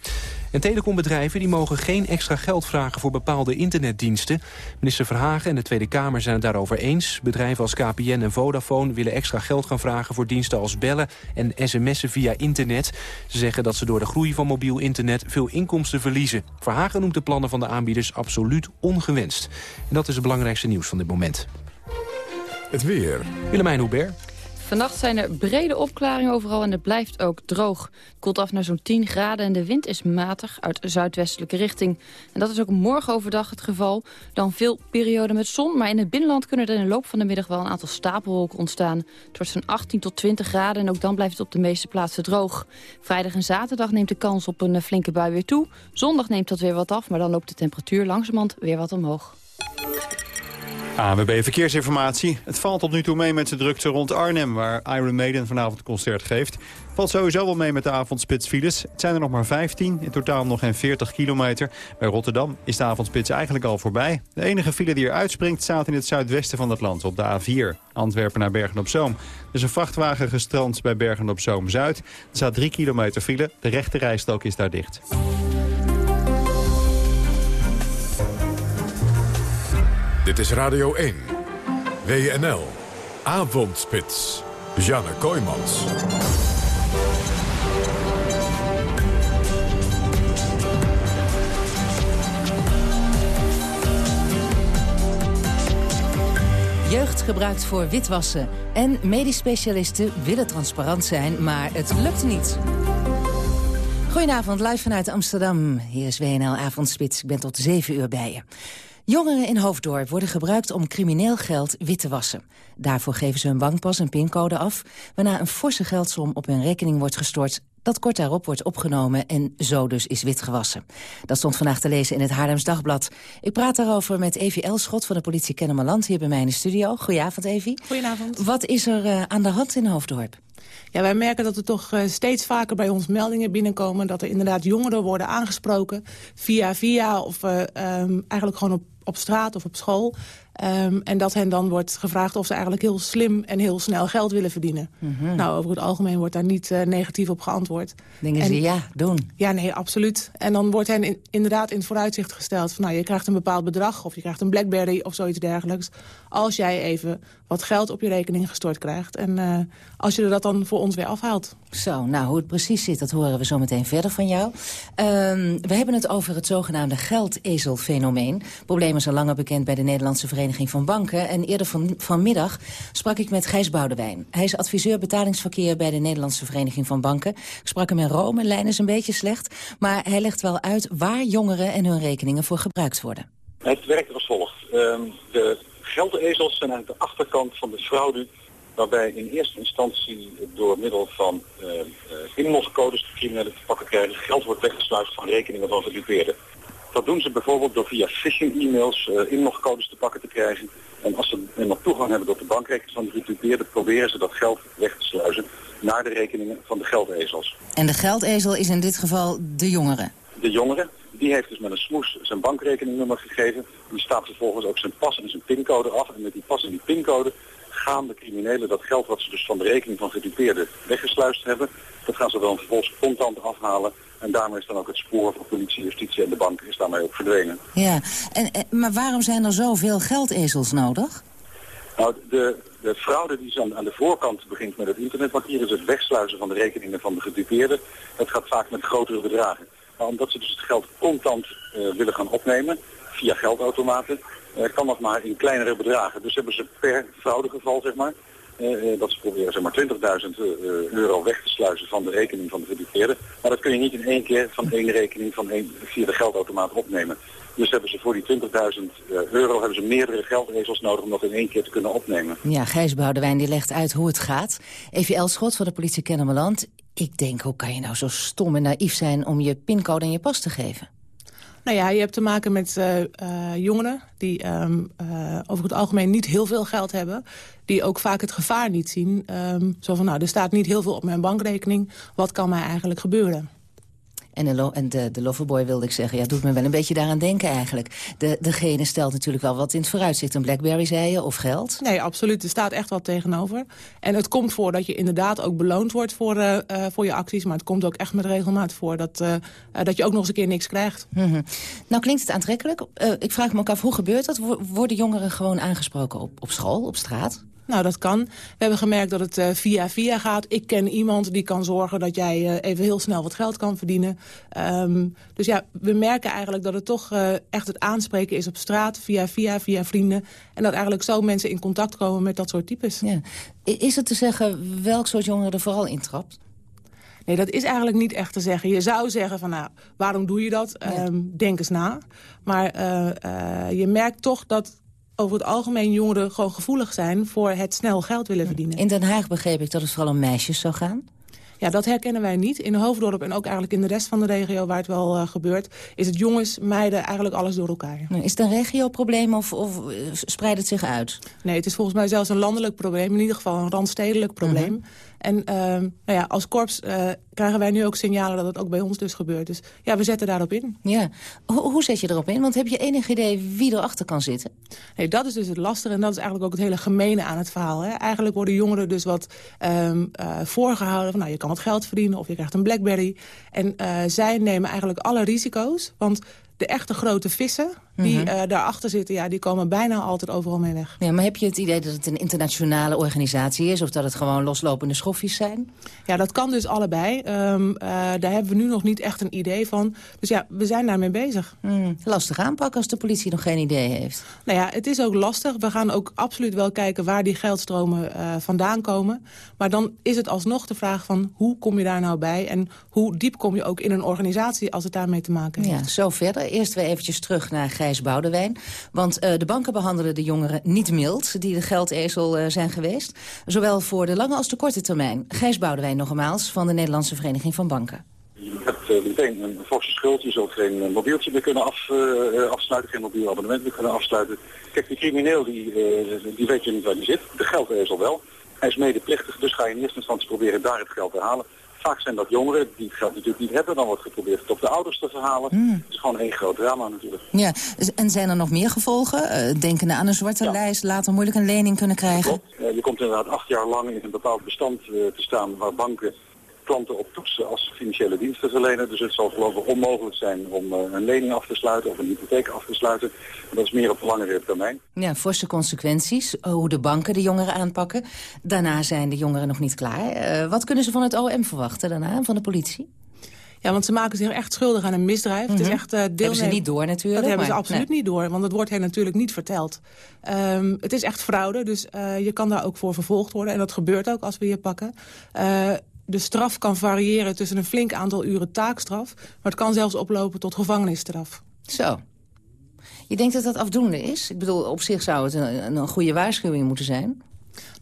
En telecombedrijven die mogen geen extra geld vragen voor bepaalde internetdiensten. Minister Verhagen en de Tweede Kamer zijn het daarover eens. Bedrijven als KPN en Vodafone willen extra geld gaan vragen... voor diensten als bellen en sms'en via internet. Ze zeggen dat ze door de groei van mobiel internet veel inkomsten verliezen. Verhagen noemt de plannen van de aanbieders absoluut ongewenst. En dat is het belangrijkste nieuws van dit moment. Het weer. Willemijn Hubert. Vannacht zijn er brede opklaringen overal en het blijft ook droog. Het koelt af naar zo'n 10 graden en de wind is matig uit zuidwestelijke richting. En dat is ook morgen overdag het geval. Dan veel perioden met zon, maar in het binnenland kunnen er in de loop van de middag wel een aantal stapelwolken ontstaan. Het wordt zo'n 18 tot 20 graden en ook dan blijft het op de meeste plaatsen droog. Vrijdag en zaterdag neemt de kans op een eh, flinke bui weer toe. Zondag neemt dat weer wat af, maar dan loopt de temperatuur langzamerhand weer wat omhoog. ANWB Verkeersinformatie. Het valt tot nu toe mee met de drukte rond Arnhem... waar Iron Maiden vanavond concert geeft. Valt sowieso wel mee met de avondspitsfiles. Het zijn er nog maar 15, in totaal nog geen 40 kilometer. Bij Rotterdam is de avondspits eigenlijk al voorbij. De enige file die er uitspringt staat in het zuidwesten van het land... op de A4, Antwerpen naar Bergen-op-Zoom. Er is een vrachtwagen gestrand bij Bergen-op-Zoom-Zuid. Er staat 3 kilometer file, de rechte rijstrook is daar dicht. Dit is Radio 1. WNL. Avondspits. Janne Kooijmans. Jeugd gebruikt voor witwassen. En medisch specialisten willen transparant zijn, maar het lukt niet. Goedenavond, live vanuit Amsterdam. Hier is WNL Avondspits. Ik ben tot 7 uur bij je. Jongeren in Hoofddorp worden gebruikt om crimineel geld wit te wassen. Daarvoor geven ze hun bankpas en pincode af... waarna een forse geldsom op hun rekening wordt gestort... dat kort daarop wordt opgenomen en zo dus is witgewassen. Dat stond vandaag te lezen in het Haarlems Dagblad. Ik praat daarover met Evie Elschot van de politie Kennemerland... hier bij mij in de studio. Goedenavond, Evie. Goedenavond. Wat is er uh, aan de hand in Hoofddorp? Ja, wij merken dat er toch uh, steeds vaker bij ons meldingen binnenkomen... dat er inderdaad jongeren worden aangesproken via via of uh, um, eigenlijk gewoon op op straat of op school. Um, en dat hen dan wordt gevraagd of ze eigenlijk heel slim en heel snel geld willen verdienen. Mm -hmm. Nou, over het algemeen wordt daar niet uh, negatief op geantwoord. Denken en, ze ja, doen? Ja, nee, absoluut. En dan wordt hen in, inderdaad in het vooruitzicht gesteld... van nou, je krijgt een bepaald bedrag of je krijgt een Blackberry of zoiets dergelijks... als jij even wat geld op je rekening gestort krijgt. En uh, als je er dat dan voor ons weer afhaalt. Zo, nou, hoe het precies zit, dat horen we zo meteen verder van jou. Um, we hebben het over het zogenaamde geldezelfenomeen. Probleem is al langer bekend bij de Nederlandse Vereniging van Banken. En eerder van, vanmiddag sprak ik met Gijs Boudewijn. Hij is adviseur betalingsverkeer bij de Nederlandse Vereniging van Banken. Ik sprak hem in Rome, lijn is een beetje slecht. Maar hij legt wel uit waar jongeren en hun rekeningen voor gebruikt worden. Het werkt als volgt. Um, de geldezels zijn aan de achterkant van de fraude waarbij in eerste instantie door middel van uh, uh, inlogcodes de criminelen te pakken krijgen geld wordt weggesluist van rekeningen van gedupeerden. Dat doen ze bijvoorbeeld door via phishing-e-mails uh, inlogcodes te pakken te krijgen. En als ze eenmaal toegang hebben tot de bankrekening van de gedupeerden, proberen ze dat geld weg te sluizen naar de rekeningen van de geldezels. En de geldezel is in dit geval de jongeren? De jongeren Die heeft dus met een smoes zijn bankrekeningnummer gegeven. Die staat vervolgens ook zijn pas en zijn pincode af. En met die pas en die pincode gaan de criminelen dat geld wat ze dus van de rekening van gedupeerden weggesluist hebben, dat gaan ze dan vervolgens contant afhalen. En daarmee is dan ook het spoor van politie, justitie en de bank is daarmee ook verdwenen. Ja, en, maar waarom zijn er zoveel geldezels nodig? Nou, de, de fraude die aan, aan de voorkant begint met het internetbankieren is het wegsluizen van de rekeningen van de gedupeerden. Dat gaat vaak met grotere bedragen. Omdat ze dus het geld contant uh, willen gaan opnemen, via geldautomaten, uh, kan dat maar in kleinere bedragen. Dus hebben ze per fraudegeval, zeg maar, uh, dat ze proberen zeg maar 20.000 euro weg te sluizen van de rekening van de gedupeerde. Maar dat kun je niet in één keer van één rekening van één, via de geldautomaat opnemen. Dus hebben ze voor die 20.000 euro hebben ze meerdere geldezels nodig om dat in één keer te kunnen opnemen. Ja, Gijs Boudewijn die legt uit hoe het gaat. Even Elschot van de politie Kennemerland. Ik denk, hoe kan je nou zo stom en naïef zijn om je pincode en je pas te geven? Nou ja, je hebt te maken met uh, uh, jongeren die um, uh, over het algemeen niet heel veel geld hebben. Die ook vaak het gevaar niet zien. Um, zo van, nou, er staat niet heel veel op mijn bankrekening. Wat kan mij eigenlijk gebeuren? En, de, en de, de loverboy wilde ik zeggen, ja, doet me wel een beetje daaraan denken eigenlijk. De, degene stelt natuurlijk wel wat in het vooruitzicht. Een Blackberry, zei je, of geld? Nee, absoluut. Er staat echt wat tegenover. En het komt voor dat je inderdaad ook beloond wordt voor, uh, uh, voor je acties. Maar het komt ook echt met regelmaat voor dat, uh, dat je ook nog eens een keer niks krijgt. Mm -hmm. Nou klinkt het aantrekkelijk. ik vraag me ook af, hoe gebeurt dat? Worden jongeren gewoon aangesproken op, op school, op straat? Nou, dat kan. We hebben gemerkt dat het uh, via via gaat. Ik ken iemand die kan zorgen dat jij uh, even heel snel wat geld kan verdienen. Um, dus ja, we merken eigenlijk dat het toch uh, echt het aanspreken is op straat, via via, via vrienden. En dat eigenlijk zo mensen in contact komen met dat soort types. Ja. Is het te zeggen welk soort jongeren er vooral intrapt? Nee, dat is eigenlijk niet echt te zeggen. Je zou zeggen van, nou, waarom doe je dat? Ja. Um, denk eens na. Maar je merkt toch dat over het algemeen jongeren gewoon gevoelig zijn... voor het snel geld willen verdienen. In Den Haag begreep ik dat het vooral om meisjes zou gaan? Ja, dat herkennen wij niet. In Hoofddorp en ook eigenlijk in de rest van de regio waar het wel uh, gebeurt... is het jongens, meiden, eigenlijk alles door elkaar. Is het een regioprobleem of, of spreidt het zich uit? Nee, het is volgens mij zelfs een landelijk probleem. In ieder geval een randstedelijk probleem. Uh -huh. En uh, nou ja, als korps uh, krijgen wij nu ook signalen dat het ook bij ons dus gebeurt. Dus ja, we zetten daarop in. Ja. Ho hoe zet je erop in? Want heb je enig idee wie erachter kan zitten? Nee, dat is dus het lastige en dat is eigenlijk ook het hele gemene aan het verhaal. Hè. Eigenlijk worden jongeren dus wat um, uh, voorgehouden van nou, je kan wat geld verdienen of je krijgt een Blackberry. En uh, zij nemen eigenlijk alle risico's, want de echte grote vissen die -hmm. uh, daarachter zitten, ja, die komen bijna altijd overal mee weg. Ja, maar heb je het idee dat het een internationale organisatie is... of dat het gewoon loslopende schoffies zijn? Ja, dat kan dus allebei. Um, uh, daar hebben we nu nog niet echt een idee van. Dus ja, we zijn daarmee bezig. Mm, lastig aanpakken als de politie nog geen idee heeft. Nou ja, het is ook lastig. We gaan ook absoluut wel kijken waar die geldstromen uh, vandaan komen. Maar dan is het alsnog de vraag van hoe kom je daar nou bij... en hoe diep kom je ook in een organisatie als het daarmee te maken heeft. Ja, zo verder. Eerst weer eventjes terug naar Gijs Boudewijn. Want uh, de banken behandelen de jongeren niet mild... die de geldezel uh, zijn geweest. Zowel voor de lange als de korte termijn. Gijs Boudewijn nogmaals van de Nederlandse Vereniging van Banken. Je hebt uh, meteen een forse schuld. Je zult geen mobieltje meer kunnen af, afsluiten, geen mobiel abonnement meer kunnen afsluiten. Kijk, die crimineel die, die weet je niet waar die zit. De geldezel wel. Hij is medeplichtig, dus ga je in eerste instantie proberen daar het geld te halen. Vaak zijn dat jongeren die het geld natuurlijk niet hebben. Dan wordt geprobeerd het op de ouders te verhalen. Mm. Het is gewoon één groot drama natuurlijk. Ja, en zijn er nog meer gevolgen? Uh, denken aan een zwarte ja. lijst, later moeilijk een lening kunnen krijgen? Uh, je komt inderdaad acht jaar lang in een bepaald bestand uh, te staan waar banken klanten op toetsen als financiële diensten verlenen. Dus het zal voorlopig onmogelijk zijn om uh, een lening af te sluiten of een hypotheek af te sluiten. En dat is meer op de langere termijn. Ja, forse consequenties, hoe de banken de jongeren aanpakken. Daarna zijn de jongeren nog niet klaar. Uh, wat kunnen ze van het OM verwachten daarna, van de politie? Ja, want ze maken zich echt schuldig aan een misdrijf. Mm -hmm. Het is echt uh, deelnemen. Hebben ze niet door natuurlijk. Dat hebben maar, ze absoluut nee. niet door, want dat wordt hen natuurlijk niet verteld. Um, het is echt fraude, dus uh, je kan daar ook voor vervolgd worden. En dat gebeurt ook als we je pakken. Uh, de straf kan variëren tussen een flink aantal uren taakstraf... maar het kan zelfs oplopen tot gevangenisstraf. Zo. Je denkt dat dat afdoende is? Ik bedoel, op zich zou het een, een goede waarschuwing moeten zijn.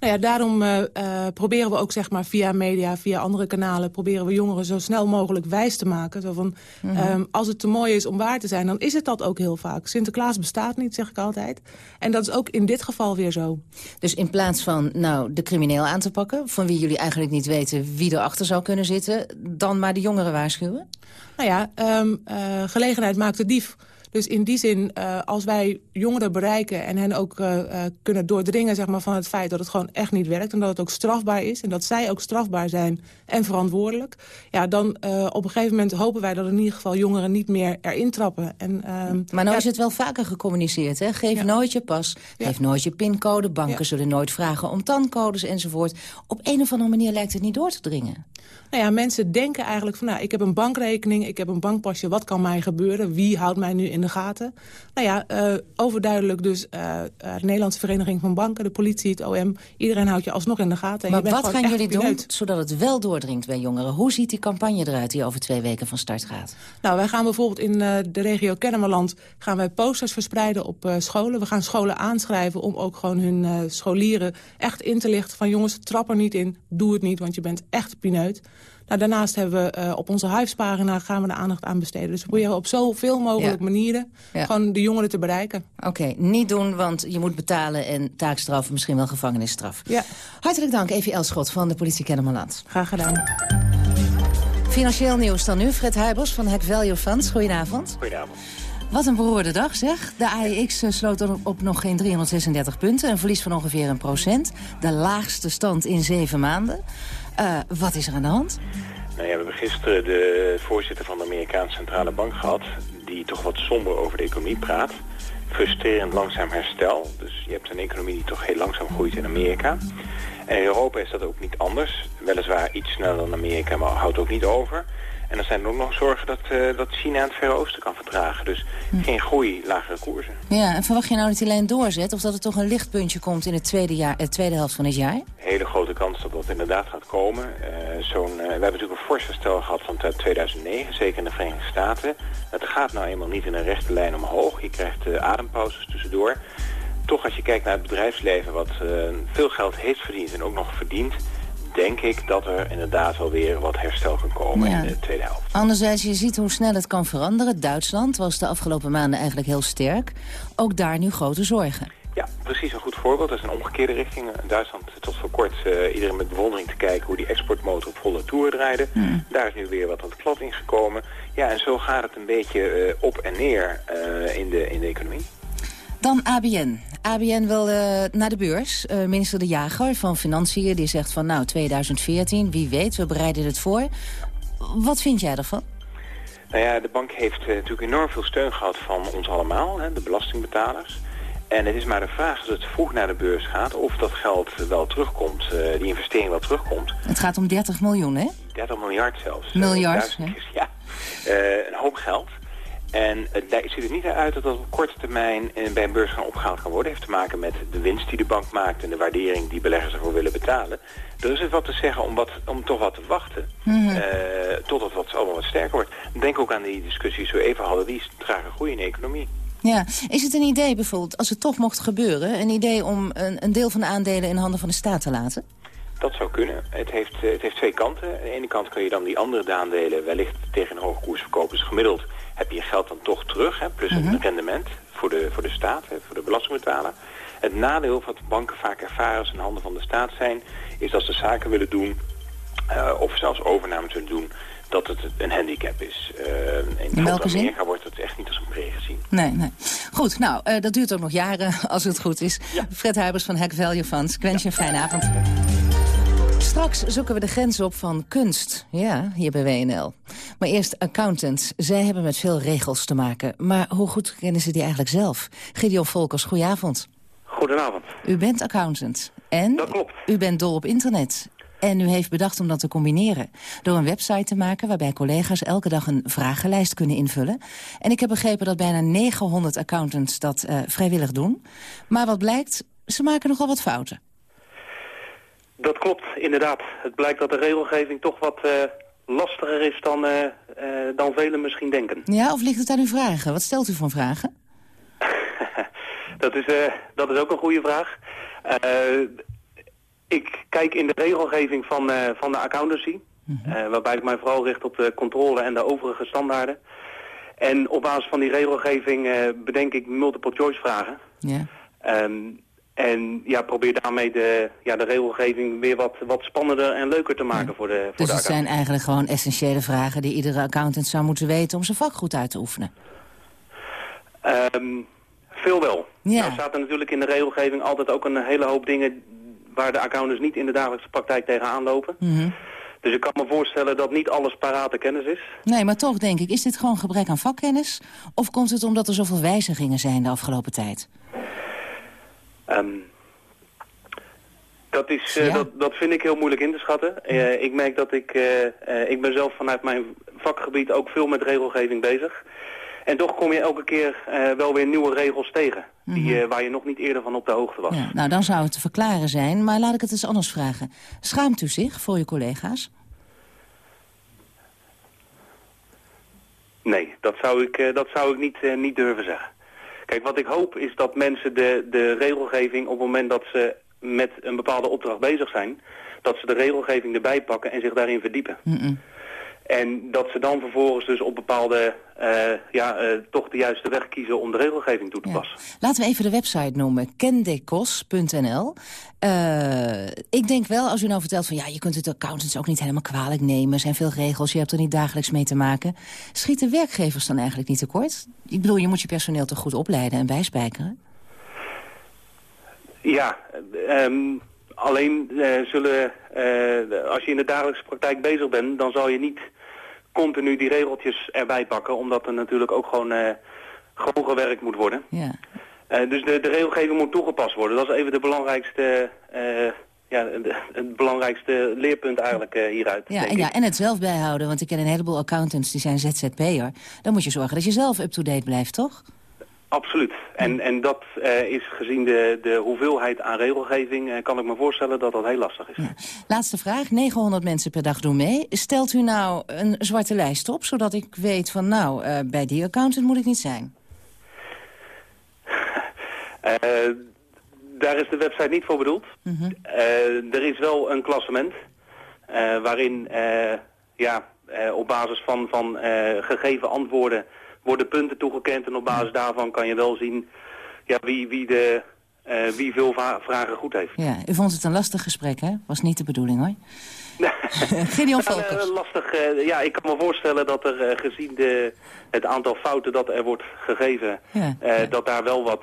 Nou ja, daarom uh, uh, proberen we ook zeg maar, via media, via andere kanalen... proberen we jongeren zo snel mogelijk wijs te maken. Zo van, mm -hmm. um, als het te mooi is om waar te zijn, dan is het dat ook heel vaak. Sinterklaas bestaat niet, zeg ik altijd. En dat is ook in dit geval weer zo. Dus in plaats van nou, de crimineel aan te pakken... van wie jullie eigenlijk niet weten wie erachter zou kunnen zitten... dan maar de jongeren waarschuwen? Nou ja, um, uh, gelegenheid maakt de dief... Dus in die zin, uh, als wij jongeren bereiken en hen ook uh, uh, kunnen doordringen zeg maar, van het feit dat het gewoon echt niet werkt... en dat het ook strafbaar is en dat zij ook strafbaar zijn en verantwoordelijk... ja, dan op een gegeven moment hopen wij dat in ieder geval jongeren niet meer erin trappen. En, maar nou ja, is het wel vaker gecommuniceerd, hè? Geef ja. nooit je pas, ja. geef nooit je pincode... banken zullen nooit vragen om tancodes enzovoort. Op een of andere manier lijkt het niet door te dringen. Nou ja, mensen denken eigenlijk van, nou, ik heb een bankrekening, ik heb een bankpasje, wat kan mij gebeuren? Wie houdt mij nu in de gaten? Nou ja, uh, overduidelijk dus uh, uh, de Nederlandse Vereniging van Banken, de politie, het OM, iedereen houdt je alsnog in de gaten. Maar wat gaan jullie doen zodat het wel doordringt bij jongeren? Hoe ziet die campagne eruit die over twee weken van start gaat? Nou, wij gaan bijvoorbeeld in de regio Kennemerland gaan wij posters verspreiden op scholen. We gaan scholen aanschrijven om ook gewoon hun scholieren echt in te lichten van jongens, trap er niet in, doe het niet, want je bent echt pineut. Nou, daarnaast hebben we uh, op onze huispagina gaan we de aandacht aan besteden. Dus we proberen op zoveel mogelijk ja. manieren ja. gewoon de jongeren te bereiken. Oké, okay, niet doen, want je moet betalen en taakstraf, misschien wel gevangenisstraf. Ja. Hartelijk dank, Evie Elschot van de politie Kennemerland. Graag gedaan. Financieel nieuws dan nu, Fred Huibers van Hack Value Funds. Goedenavond. Goedenavond. Wat een beroerde dag, zeg. De AEX sloot op nog geen 336 punten. Een verlies van ongeveer een procent. De laagste stand in zeven maanden. Uh, wat is er aan de hand? Nou ja, we hebben gisteren de voorzitter van de Amerikaanse Centrale Bank gehad... die toch wat somber over de economie praat. Frustrerend langzaam herstel. Dus je hebt een economie die toch heel langzaam groeit in Amerika. En in Europa is dat ook niet anders. Weliswaar iets sneller dan Amerika, maar houdt ook niet over. En dan zijn er ook nog zorgen dat, uh, dat China het Verre Oosten kan vertragen. Dus hm. geen groei, lagere koersen. Ja, en verwacht je nou dat die lijn doorzet? Of dat er toch een lichtpuntje komt in het tweede, jaar, de tweede helft van het jaar? Hele grote kans dat dat inderdaad gaat komen. Uh, zo'n, uh, we hebben natuurlijk een fors herstel gehad van 2009, zeker in de Verenigde Staten. Dat gaat nou eenmaal niet in een rechte lijn omhoog. Je krijgt adempauzes tussendoor. Toch als je kijkt naar het bedrijfsleven wat veel geld heeft verdiend en ook nog verdient denk ik dat er inderdaad wel weer wat herstel kan komen ja. in de tweede helft. Anderzijds, je ziet hoe snel het kan veranderen. Duitsland was de afgelopen maanden eigenlijk heel sterk. Ook daar nu grote zorgen. Ja, precies een goed voorbeeld. Dat is een omgekeerde richting. In Duitsland tot voor kort uh, iedereen met bewondering te kijken hoe die exportmotor op volle toeren draaide. Hmm. Daar is nu weer wat aan het klad in gekomen. Ja, en zo gaat het een beetje uh, op en neer uh, in, de, in de economie. Dan ABN. ABN wil uh, naar de beurs. Uh, minister De Jager van Financiën die zegt van nou 2014, wie weet, we bereiden het voor. Wat vind jij ervan? Nou ja, de bank heeft uh, natuurlijk enorm veel steun gehad van ons allemaal, hè, de belastingbetalers. En het is maar de vraag als het vroeg naar de beurs gaat of dat geld wel terugkomt, die investering wel terugkomt. Het gaat om 30 miljoen, hè? 30 miljard zelfs. Miljard, Ja, een hoop geld. En het ziet er niet naar uit dat dat op korte termijn bij een beurs gaan opgehaald kan worden. Het heeft te maken met de winst die de bank maakt en de waardering die beleggers ervoor willen betalen. Er is het wat te zeggen om, wat, om toch wat te wachten mm -hmm. uh, totdat het allemaal wat sterker wordt. Denk ook aan die discussie die we zo even hadden, die trage groei in de economie. Ja, is het een idee bijvoorbeeld, als het toch mocht gebeuren... een idee om een, een deel van de aandelen in handen van de staat te laten? Dat zou kunnen. Het heeft, het heeft twee kanten. Aan de ene kant kun je dan die andere aandelen wellicht tegen een hoge koers verkopen. Dus gemiddeld heb je je geld dan toch terug, hè, plus een rendement voor de, voor de staat, hè, voor de belastingbetaler. Het nadeel wat banken vaak ervaren als in handen van de staat zijn, is dat ze zaken willen doen, uh, of zelfs overnames willen doen, dat het een handicap is. Uh, in, in welke Amerika zin? wordt het echt niet als een pre gezien. Nee, nee. Goed, nou, uh, dat duurt ook nog jaren als het goed is. Ja. Fred Huibers van Hack Value Funds, ik wens je een fijne avond. Straks zoeken we de grens op van kunst. Ja, hier bij WNL. Maar eerst accountants. Zij hebben met veel regels te maken. Maar hoe goed kennen ze die eigenlijk zelf? Gideon Volkers, goedenavond. Goedenavond. U bent accountant. En dat klopt. u bent dol op internet. En u heeft bedacht om dat te combineren. Door een website te maken waarbij collega's elke dag een vragenlijst kunnen invullen. En ik heb begrepen dat bijna 900 accountants dat uh, vrijwillig doen. Maar wat blijkt, ze maken nogal wat fouten. Dat klopt, inderdaad. Het blijkt dat de regelgeving toch wat uh, lastiger is dan, uh, uh, dan velen misschien denken. Ja, of ligt het aan uw vragen? Wat stelt u voor vragen? dat, is, dat is ook een goede vraag. Ik kijk in de regelgeving van, van de accountancy. uh, waarbij ik mij vooral richt op de controle en de overige standaarden. En op basis van die regelgeving bedenk ik multiple choice vragen. Ja. Um, en ja, probeer daarmee de, ja, de regelgeving weer wat, wat spannender en leuker te maken ja. voor de voor Dus de het zijn eigenlijk gewoon essentiële vragen... die iedere accountant zou moeten weten om zijn vak goed uit te oefenen? Um, veel wel. Ja. Er staat er natuurlijk in de regelgeving altijd ook een hele hoop dingen... waar de accountants niet in de dagelijkse praktijk tegenaan lopen. Mm -hmm. Dus ik kan me voorstellen dat niet alles parate kennis is. Nee, maar toch denk ik, is dit gewoon gebrek aan vakkennis? Of komt het omdat er zoveel wijzigingen zijn de afgelopen tijd? Um, dat, is, uh, ja. dat, dat vind ik heel moeilijk in te schatten. Uh, ik merk dat ik, uh, ik ben zelf vanuit mijn vakgebied ook veel met regelgeving bezig. En toch kom je elke keer wel weer nieuwe regels tegen. Mm -hmm. die, waar je nog niet eerder van op de hoogte was. Ja, nou, dan zou het te verklaren zijn. Maar laat ik het eens anders vragen. Schaamt u zich voor je collega's? Nee, dat zou ik, dat zou ik niet, niet durven zeggen. Kijk, wat ik hoop is dat mensen de, de regelgeving op het moment dat ze met een bepaalde opdracht bezig zijn, dat ze de regelgeving erbij pakken en zich daarin verdiepen. En dat ze dan vervolgens dus op bepaalde, uh, ja, uh, toch de juiste weg kiezen om de regelgeving toe te ja. passen. Laten we even de website noemen, kendecos.nl. Uh, ik denk wel, als u nou vertelt van ja, je kunt het accountants ook niet helemaal kwalijk nemen. Er zijn veel regels, je hebt er niet dagelijks mee te maken. Schieten werkgevers dan eigenlijk niet tekort? Ik bedoel, je moet je personeel toch goed opleiden en bijspijkeren? Ja, um, alleen uh, zullen, uh, als je in de dagelijkse praktijk bezig bent, dan zal je niet continu die regeltjes erbij pakken, omdat er natuurlijk ook gewoon, uh, gewoon gewerkt moet worden. Ja. dus de, de regelgeving moet toegepast worden. Dat is even de belangrijkste, ja, de, het belangrijkste leerpunt eigenlijk hieruit. Ja, en, ja, en het zelf bijhouden, want ik ken een heleboel accountants die zijn ZZP'er. Dan moet je zorgen dat je zelf up-to-date blijft, toch? Absoluut. En, en dat uh, is gezien de, de hoeveelheid aan regelgeving... Uh, kan ik me voorstellen dat dat heel lastig is. Ja. Laatste vraag. 900 mensen per dag doen mee. Stelt u nou een zwarte lijst op, zodat ik weet van... nou, uh, bij die accountant moet ik niet zijn? daar is de website niet voor bedoeld. Mm -hmm. er is wel een klassement... waarin ja, op basis van, van gegeven antwoorden worden punten toegekend en op basis daarvan kan je wel zien ja, wie, wie, de, uh, wie veel vragen goed heeft. Ja, u vond het een lastig gesprek, hè? Was niet de bedoeling, hoor. Gideon Volkers. Ja, lastig, uh, ja, ik kan me voorstellen dat er uh, gezien de, het aantal fouten dat er wordt gegeven, ja, ja. dat daar wel wat,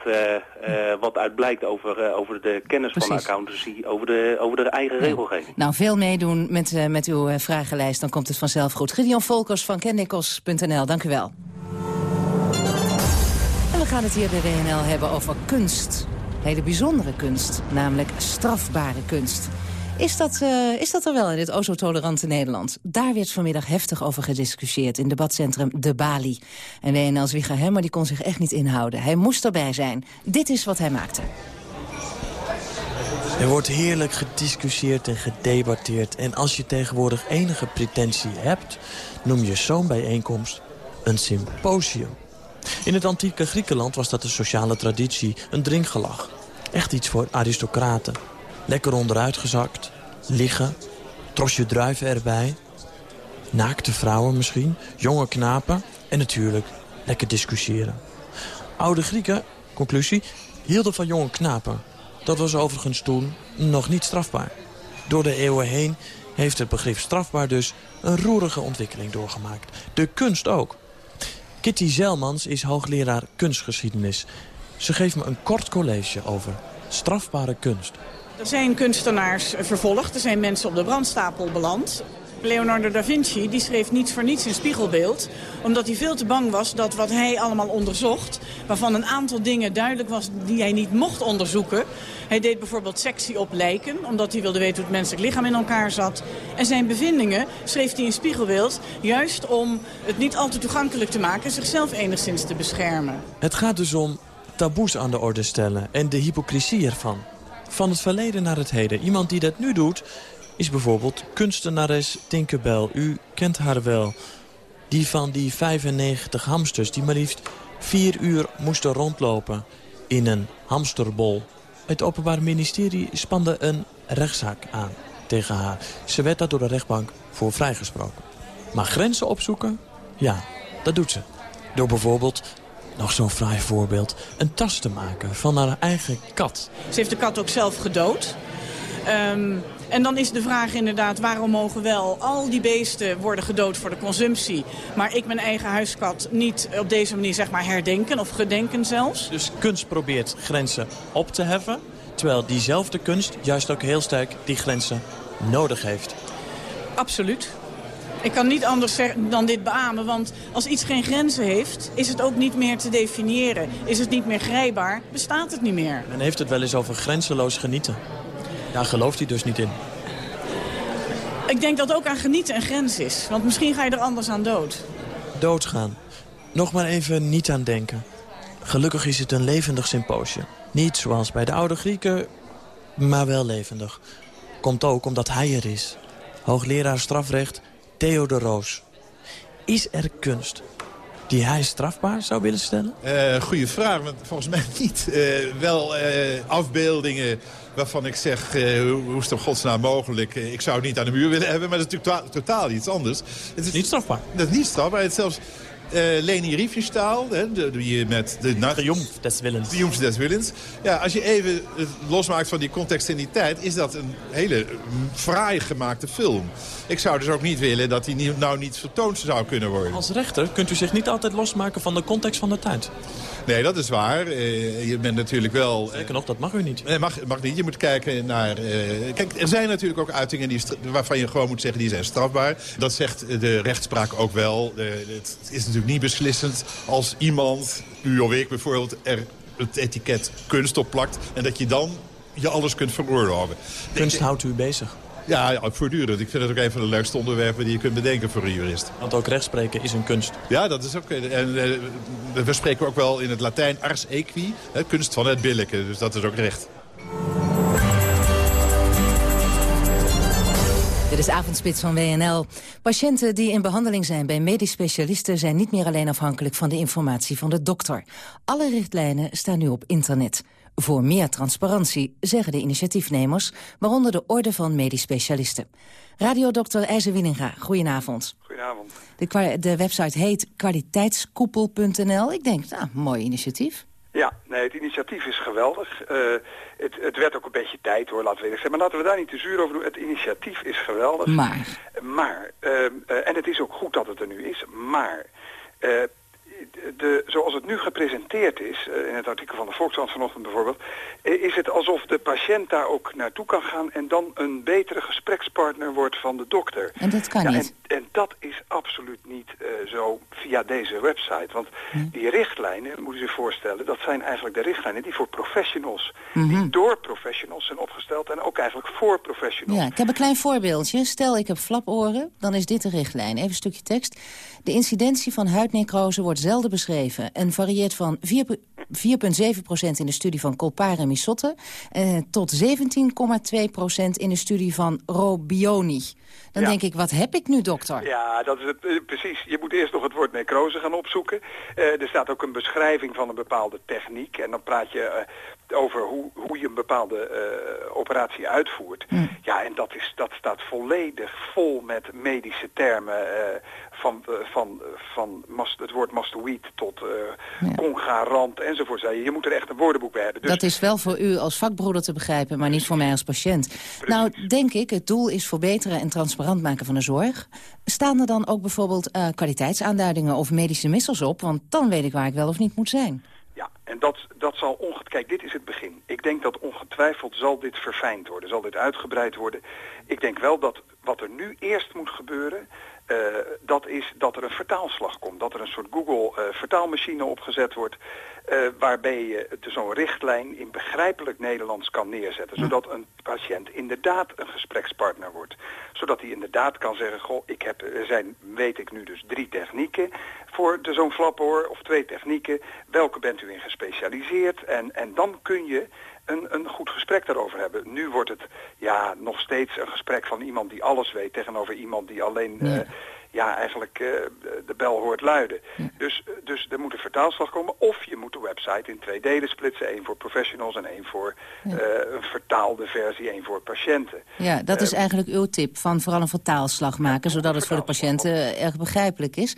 wat uit blijkt over, over de kennis Precies. van de accountancy, over de, over de eigen regelgeving. Nou, veel meedoen met, met uw vragenlijst, dan komt het vanzelf goed. Gideon Volkers van kendikos.nl, dank u wel. En we gaan het hier bij WNL hebben over kunst. Hele bijzondere kunst, namelijk strafbare kunst. Is dat, uh, is dat er wel in dit o zo tolerante Nederland? Daar werd vanmiddag heftig over gediscussieerd in debatcentrum De Bali. En WNL's Wieger Hemmer die kon zich echt niet inhouden. Hij moest erbij zijn. Dit is wat hij maakte. Er wordt heerlijk gediscussieerd en gedebatteerd. En als je tegenwoordig enige pretentie hebt... noem je zo'n bijeenkomst een symposium. In het antieke Griekenland was dat de sociale traditie een drinkgelag. Echt iets voor aristocraten. Lekker onderuitgezakt, liggen, trosje druiven erbij. Naakte vrouwen misschien, jonge knapen en natuurlijk lekker discussiëren. Oude Grieken, conclusie, hielden van jonge knapen. Dat was overigens toen nog niet strafbaar. Door de eeuwen heen heeft het begrip strafbaar dus een roerige ontwikkeling doorgemaakt. De kunst ook. Kitty Zelmans is hoogleraar kunstgeschiedenis. Ze geeft me een kort college over strafbare kunst. Er zijn kunstenaars vervolgd, er zijn mensen op de brandstapel beland. Leonardo da Vinci die schreef niets voor niets in spiegelbeeld. Omdat hij veel te bang was dat wat hij allemaal onderzocht... waarvan een aantal dingen duidelijk was die hij niet mocht onderzoeken... Hij deed bijvoorbeeld sectie op lijken, omdat hij wilde weten hoe het menselijk lichaam in elkaar zat. En zijn bevindingen schreef hij in spiegelbeeld, juist om het niet al te toegankelijk te maken... en zichzelf enigszins te beschermen. Het gaat dus om taboes aan de orde stellen en de hypocrisie ervan. Van het verleden naar het heden. Iemand die dat nu doet, is bijvoorbeeld kunstenares Tinkerbell. U kent haar wel. Die van die 95 hamsters die maar liefst vier uur moesten rondlopen in een hamsterbol. Het Openbaar Ministerie spande een rechtszaak aan tegen haar. Ze werd daar door de rechtbank voor vrijgesproken. Maar grenzen opzoeken? Ja, dat doet ze. Door bijvoorbeeld, nog zo'n fraai voorbeeld... een tas te maken van haar eigen kat. Ze heeft de kat ook zelf gedood. Ehm, en dan is de vraag inderdaad, waarom mogen wel al die beesten worden gedood voor de consumptie... maar ik mijn eigen huiskat niet op deze manier zeg maar herdenken of gedenken zelfs? Dus kunst probeert grenzen op te heffen... terwijl diezelfde kunst juist ook heel sterk die grenzen nodig heeft. Absoluut. Ik kan niet anders dan dit beamen, want als iets geen grenzen heeft... is het ook niet meer te definiëren. Is het niet meer grijpbaar, bestaat het niet meer. Men heeft het wel eens over grenzeloos genieten. Daar gelooft hij dus niet in. Ik denk dat ook aan genieten een grens is. Want misschien ga je er anders aan dood. Doodgaan. Nog maar even niet aan denken. Gelukkig is het een levendig symposium. Niet zoals bij de oude Grieken, maar wel levendig. Komt ook omdat hij er is. Hoogleraar strafrecht Theo de Roos. Is er kunst die hij strafbaar zou willen stellen? Uh, goeie vraag, want volgens mij niet. Uh, wel uh, afbeeldingen waarvan ik zeg, hoe is het op godsnaam mogelijk? ik zou het niet aan de muur willen hebben, maar dat is natuurlijk totaal iets anders. Het is niet strafbaar? Dat is niet strafbaar. Het is zelfs uh, Leni Riefenstahl, die met de... Triomf des Willens. Triomf des Willens. Ja, als je even het losmaakt van die context in die tijd... is dat een hele fraai gemaakte film. Ik zou dus ook niet willen dat die nou niet vertoond zou kunnen worden. Als rechter kunt u zich niet altijd losmaken van de context van de tijd. Nee, dat is waar. Uh, je bent natuurlijk wel... Zeker uh, nog, dat mag u niet. Nee, mag, mag niet. Je moet kijken naar... Uh, kijk, er zijn natuurlijk ook uitingen die, waarvan je gewoon moet zeggen... die zijn strafbaar. Dat zegt de rechtspraak ook wel. het is natuurlijk niet beslissend als iemand, u of ik bijvoorbeeld, er het etiket kunst op plakt... en dat je dan je alles kunt veroorloven. Kunst houdt u bezig? Ja, voortdurend. Ik vind het ook een van de leukste onderwerpen die je kunt bedenken voor een jurist. Want ook rechtspreken is een kunst. Ja, dat is ook... En uh, we spreken ook wel in het Latijn ars equi, hè, kunst van het billijke. Dus dat is ook recht. Dit is Avondspits van WNL. Patiënten die in behandeling zijn bij medisch specialisten... zijn niet meer alleen afhankelijk van de informatie van de dokter. Alle richtlijnen staan nu op internet. Voor meer transparantie, zeggen de initiatiefnemers... waaronder de Orde van Medisch Specialisten. Radiodokter IJzer Winninga, goedenavond. Goedenavond. De, de website heet kwaliteitskoepel.nl. Ik denk, nou, mooi initiatief. Ja, nee, het initiatief is geweldig. Uh, het, het, werd ook een beetje tijd hoor, laten we eerlijk zijn. Maar laten we daar niet te zuur over doen. Het initiatief is geweldig. Maar? Maar, uh, uh, en het is ook goed dat het er nu is, maar de, zoals het nu gepresenteerd is, eh, in het artikel van de Volkskrant vanochtend bijvoorbeeld, eh, is het alsof de patiënt daar ook naartoe kan gaan en dan een betere gesprekspartner wordt van de dokter. En dat kan niet. En, en, dat is absoluut niet uh, zo via deze website. Want die richtlijnen, moet je zich voorstellen, dat zijn eigenlijk de richtlijnen die voor professionals, die Mhm. door professionals zijn opgesteld en ook eigenlijk voor professionals. Ja, ik heb een klein voorbeeldje. Stel, ik heb flaporen, dan is dit de richtlijn. Even een stukje tekst. De incidentie van huidnecrose wordt zelden beschreven... en varieert van 4,7% in de studie van Colpare Misotte... Eh, tot 17,2% in de studie van Robioni. Dan Ja. denk ik, wat heb ik nu, dokter? Ja, dat is het, eh, precies. Je moet eerst nog het woord necrose gaan opzoeken. Eh, er staat ook een beschrijving van een bepaalde techniek. En dan praat je eh, over hoe, hoe je een bepaalde eh, operatie uitvoert. Ja, en dat, is, dat staat volledig vol met medische termen. eh, van, eh, van, van mast, het woord mastoïd tot eh congarant enzovoort. Je. moet er echt een woordenboek bij hebben. Dus Dat is wel voor u als vakbroeder te begrijpen, maar niet voor mij als patiënt. Nou, denk ik, het doel is verbeteren en transparant maken van de zorg. Staan er dan ook bijvoorbeeld kwaliteitsaanduidingen of medische missels op? Want dan weet ik waar ik wel of niet moet zijn. En dat, dat zal ongetwijfeld... Kijk, dit is het begin. Ik denk dat ongetwijfeld zal dit verfijnd worden, zal dit uitgebreid worden. Ik denk wel dat wat er nu eerst moet gebeuren... eh, dat is dat er een vertaalslag komt. Dat er een soort Google-vertaalmachine opgezet wordt... eh, waarbij je zo'n richtlijn in begrijpelijk Nederlands kan neerzetten. Zodat een patiënt inderdaad een gesprekspartner wordt. Zodat hij inderdaad kan zeggen... Goh, ik heb, er zijn, weet ik nu dus drie technieken voor de- zo'n flaphoor... of twee technieken. Welke bent u in gespecialiseerd? En, en dan kun je een, een goed gesprek daarover hebben. Nu wordt het ja, nog steeds een gesprek van iemand die alles weet... tegenover iemand die alleen... eh, ja, eigenlijk uh, de bel hoort luiden. Dus, dus er moet een vertaalslag komen. Of je moet de website in twee delen splitsen. één voor professionals en één voor uh, een vertaalde versie, één voor patiënten. Ja, dat is eigenlijk uw tip, van vooral een vertaalslag maken... zodat het voor de patiënten erg begrijpelijk is.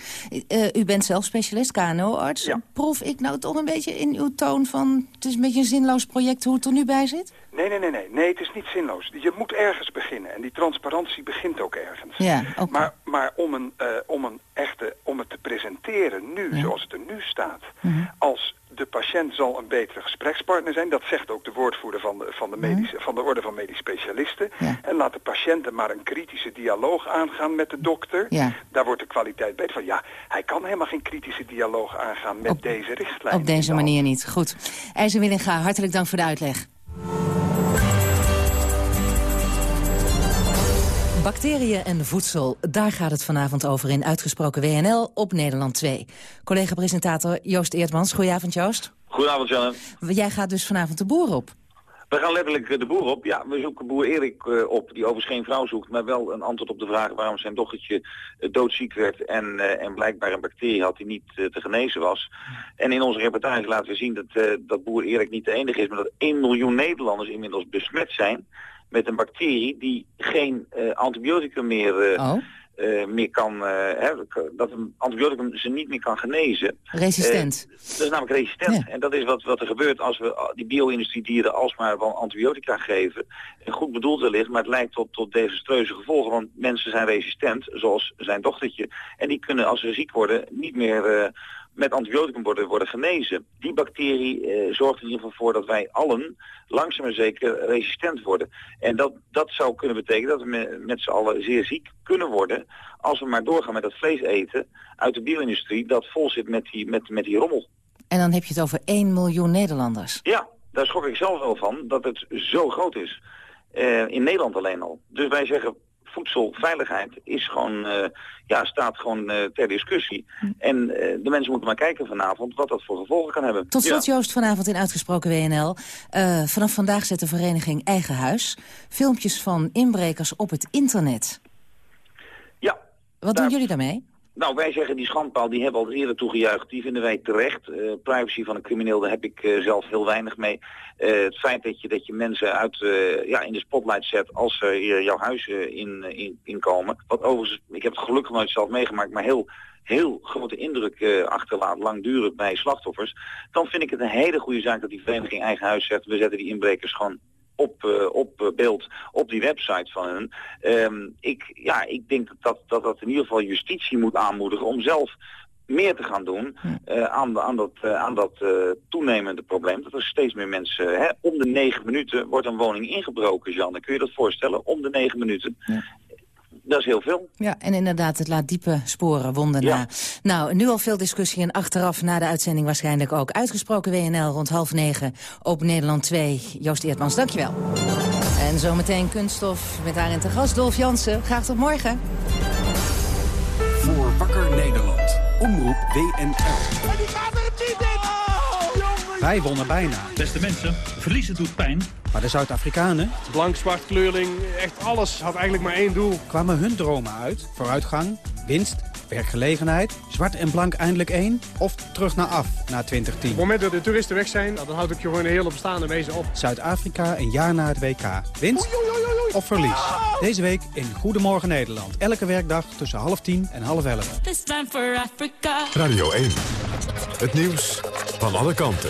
U bent zelf specialist, KNO-arts. Proef ik nou toch een beetje in uw toon van... het is een beetje een zinloos project hoe het er nu bij zit? Nee, nee, nee, nee. Nee, het is niet zinloos. Je moet ergens beginnen. En die transparantie begint ook ergens. Ja, okay. Maar, maar om, een, uh, om, een echte, om het te presenteren nu, ja. zoals het er nu staat... Mhm. Mm -hmm. als de patiënt zal een betere gesprekspartner zijn. Dat zegt ook de woordvoerder van de, van de, medische, van de orde van medisch specialisten. Ja. En laat de patiënten maar een kritische dialoog aangaan met de dokter. Ja. Daar wordt de kwaliteit beter van. Ja, hij kan helemaal geen kritische dialoog aangaan met op, deze richtlijn. Op deze manier niet. Goed. IJzer Willinga, hartelijk dank voor de uitleg. Bacteriën en voedsel, daar gaat het vanavond over in Uitgesproken WNL op Nederland 2. Collega-presentator Joost Eertmans, goedenavond Joost. Goedenavond Janne. Jij gaat dus vanavond de boer op. We gaan letterlijk de boer op. Ja, we zoeken boer Erik uh, op, die overigens geen vrouw zoekt, maar wel een antwoord op de vraag waarom zijn dochtertje uh, doodziek werd en, en blijkbaar een bacterie had die niet te genezen was. En in onze reportage laten we zien dat, dat boer Erik niet de enige is, maar dat 1 miljoen Nederlanders inmiddels besmet zijn met een bacterie die geen uh, antibioticum meer, uh, oh. uh, meer kan, hè, dat een antibioticum ze niet meer kan genezen. Resistent. dat is namelijk resistent. Ja. En dat is wat, wat er gebeurt als we die bio-industrie dieren alsmaar wel antibiotica geven. En goed bedoeld wellicht, maar het leidt tot, tot desastreuze gevolgen. Want mensen zijn resistent, zoals zijn dochtertje. En die kunnen als ze ziek worden niet meer met antibioticum worden, worden genezen. Die bacterie eh, zorgt in ieder geval voor dat wij allen langzaam maar zeker resistent worden. En dat, dat zou kunnen betekenen dat we met, met z'n allen zeer ziek kunnen worden... als we maar doorgaan met dat vlees eten uit de bio-industrie... dat vol zit met die, met, met die rommel. En dan heb je het over 1 miljoen Nederlanders. Ja, daar schrok ik zelf wel van, dat het zo groot is. Uh, in Nederland alleen al. Dus wij zeggen voedselveiligheid is gewoon, uh, ja, staat gewoon uh, ter discussie. Hm. En uh, de mensen moeten maar kijken vanavond wat dat voor gevolgen kan hebben. Tot slot ja. Joost vanavond in Uitgesproken WNL. vanaf vandaag zet de vereniging Eigen Huis filmpjes van inbrekers op het internet. Ja. Wat daar... doen jullie daarmee? Nou, wij zeggen die schandpaal, die hebben al eerder toegejuicht. Die vinden wij terecht. Uh, privacy van een crimineel, daar heb ik uh, zelf heel weinig mee. Uh, het feit dat je, dat je mensen uit, ja, in de spotlight zet als ze jouw huis in, in, in komen. Wat overigens, ik heb het gelukkig nooit zelf meegemaakt, maar heel heel grote indruk uh, achterlaat, langdurig bij slachtoffers, dan vind ik het een hele goede zaak dat die vereniging eigen huis zegt, we zetten die inbrekers gewoon op, uh, op uh, beeld op die website van hen. Um, ik, ja, ik denk dat, dat dat in ieder geval justitie moet aanmoedigen om zelf meer te gaan doen uh, aan, aan dat, aan dat toenemende probleem. Dat er steeds meer mensen, hè, om de negen minuten wordt een woning ingebroken, Jan. Kun je dat voorstellen? Om de negen minuten. Ja dat is heel veel. Ja, en inderdaad, het laat diepe sporen, wonden ja. na. Nou, nu al veel discussie en achteraf na de uitzending waarschijnlijk ook. Uitgesproken WNL rond half negen op Nederland 2. Joost Eertmans, dankjewel. En zometeen kunststof met daarin te gast Dolf Jansen. Graag tot morgen. Voor Wakker Nederland. Omroep WNL. Wij wonnen bijna. Beste mensen, verliezen doet pijn. Maar de Zuid-Afrikanen... Blank, zwart, kleurling, echt alles had eigenlijk maar één doel. Kwamen hun dromen uit. Vooruitgang, winst, werkgelegenheid. Zwart en blank eindelijk één. Of terug naar af, na 2010. Op het moment dat de toeristen weg zijn, dan houd ik je gewoon een hele bestaande wezen op. Zuid-Afrika een jaar na het WK. Winst oei, oei, oei, of verlies. Deze week in Goedemorgen Nederland. Elke werkdag tussen half tien en half elf. Radio 1. Het nieuws van alle kanten.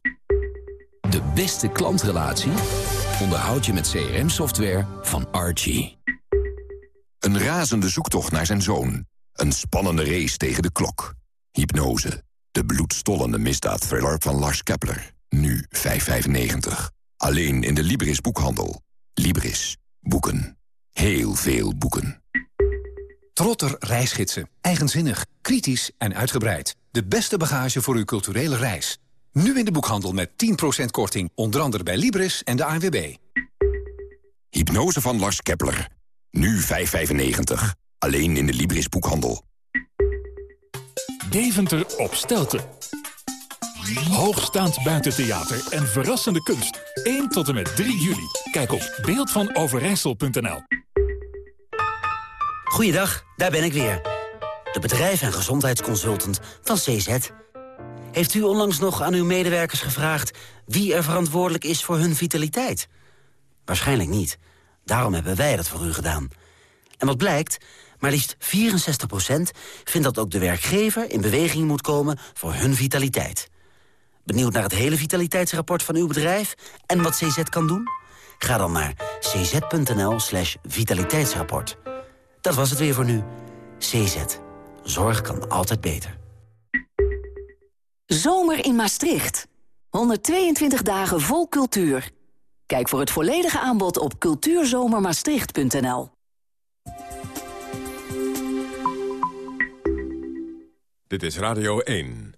De beste klantrelatie onderhoud je met CRM-software van Archie. Een razende zoektocht naar zijn zoon. Een spannende race tegen de klok. Hypnose. De bloedstollende misdaadthriller van Lars Kepler. Nu 5,95. Alleen in de Libris boekhandel. Libris. Boeken. Heel veel boeken. Trotter reisgidsen. Eigenzinnig, kritisch en uitgebreid. De beste bagage voor uw culturele reis. Nu in de boekhandel met 10% korting. Onder andere bij Libris en de ANWB. Hypnose van Lars Kepler. Nu 5,95. Alleen in de Libris boekhandel. Deventer op Stelten. Hoogstaand buitentheater en verrassende kunst. 1 tot en met 3 juli. Kijk op beeldvanoverijssel.nl Goeiedag, daar ben ik weer. De bedrijf- en gezondheidsconsultant van CZ. Heeft u onlangs nog aan uw medewerkers gevraagd... wie er verantwoordelijk is voor hun vitaliteit? Waarschijnlijk niet. Daarom hebben wij dat voor u gedaan. En wat blijkt? Maar liefst 64% vindt dat ook de werkgever in beweging moet komen voor hun vitaliteit. Benieuwd naar het hele vitaliteitsrapport van uw bedrijf en wat CZ kan doen? Ga dan naar cz.nl slash vitaliteitsrapport. Dat was het weer voor nu. CZ. Zorg kan altijd beter. Zomer in Maastricht. 122 dagen vol cultuur. Kijk voor het volledige aanbod op cultuurzomermaastricht.nl. Dit is Radio 1.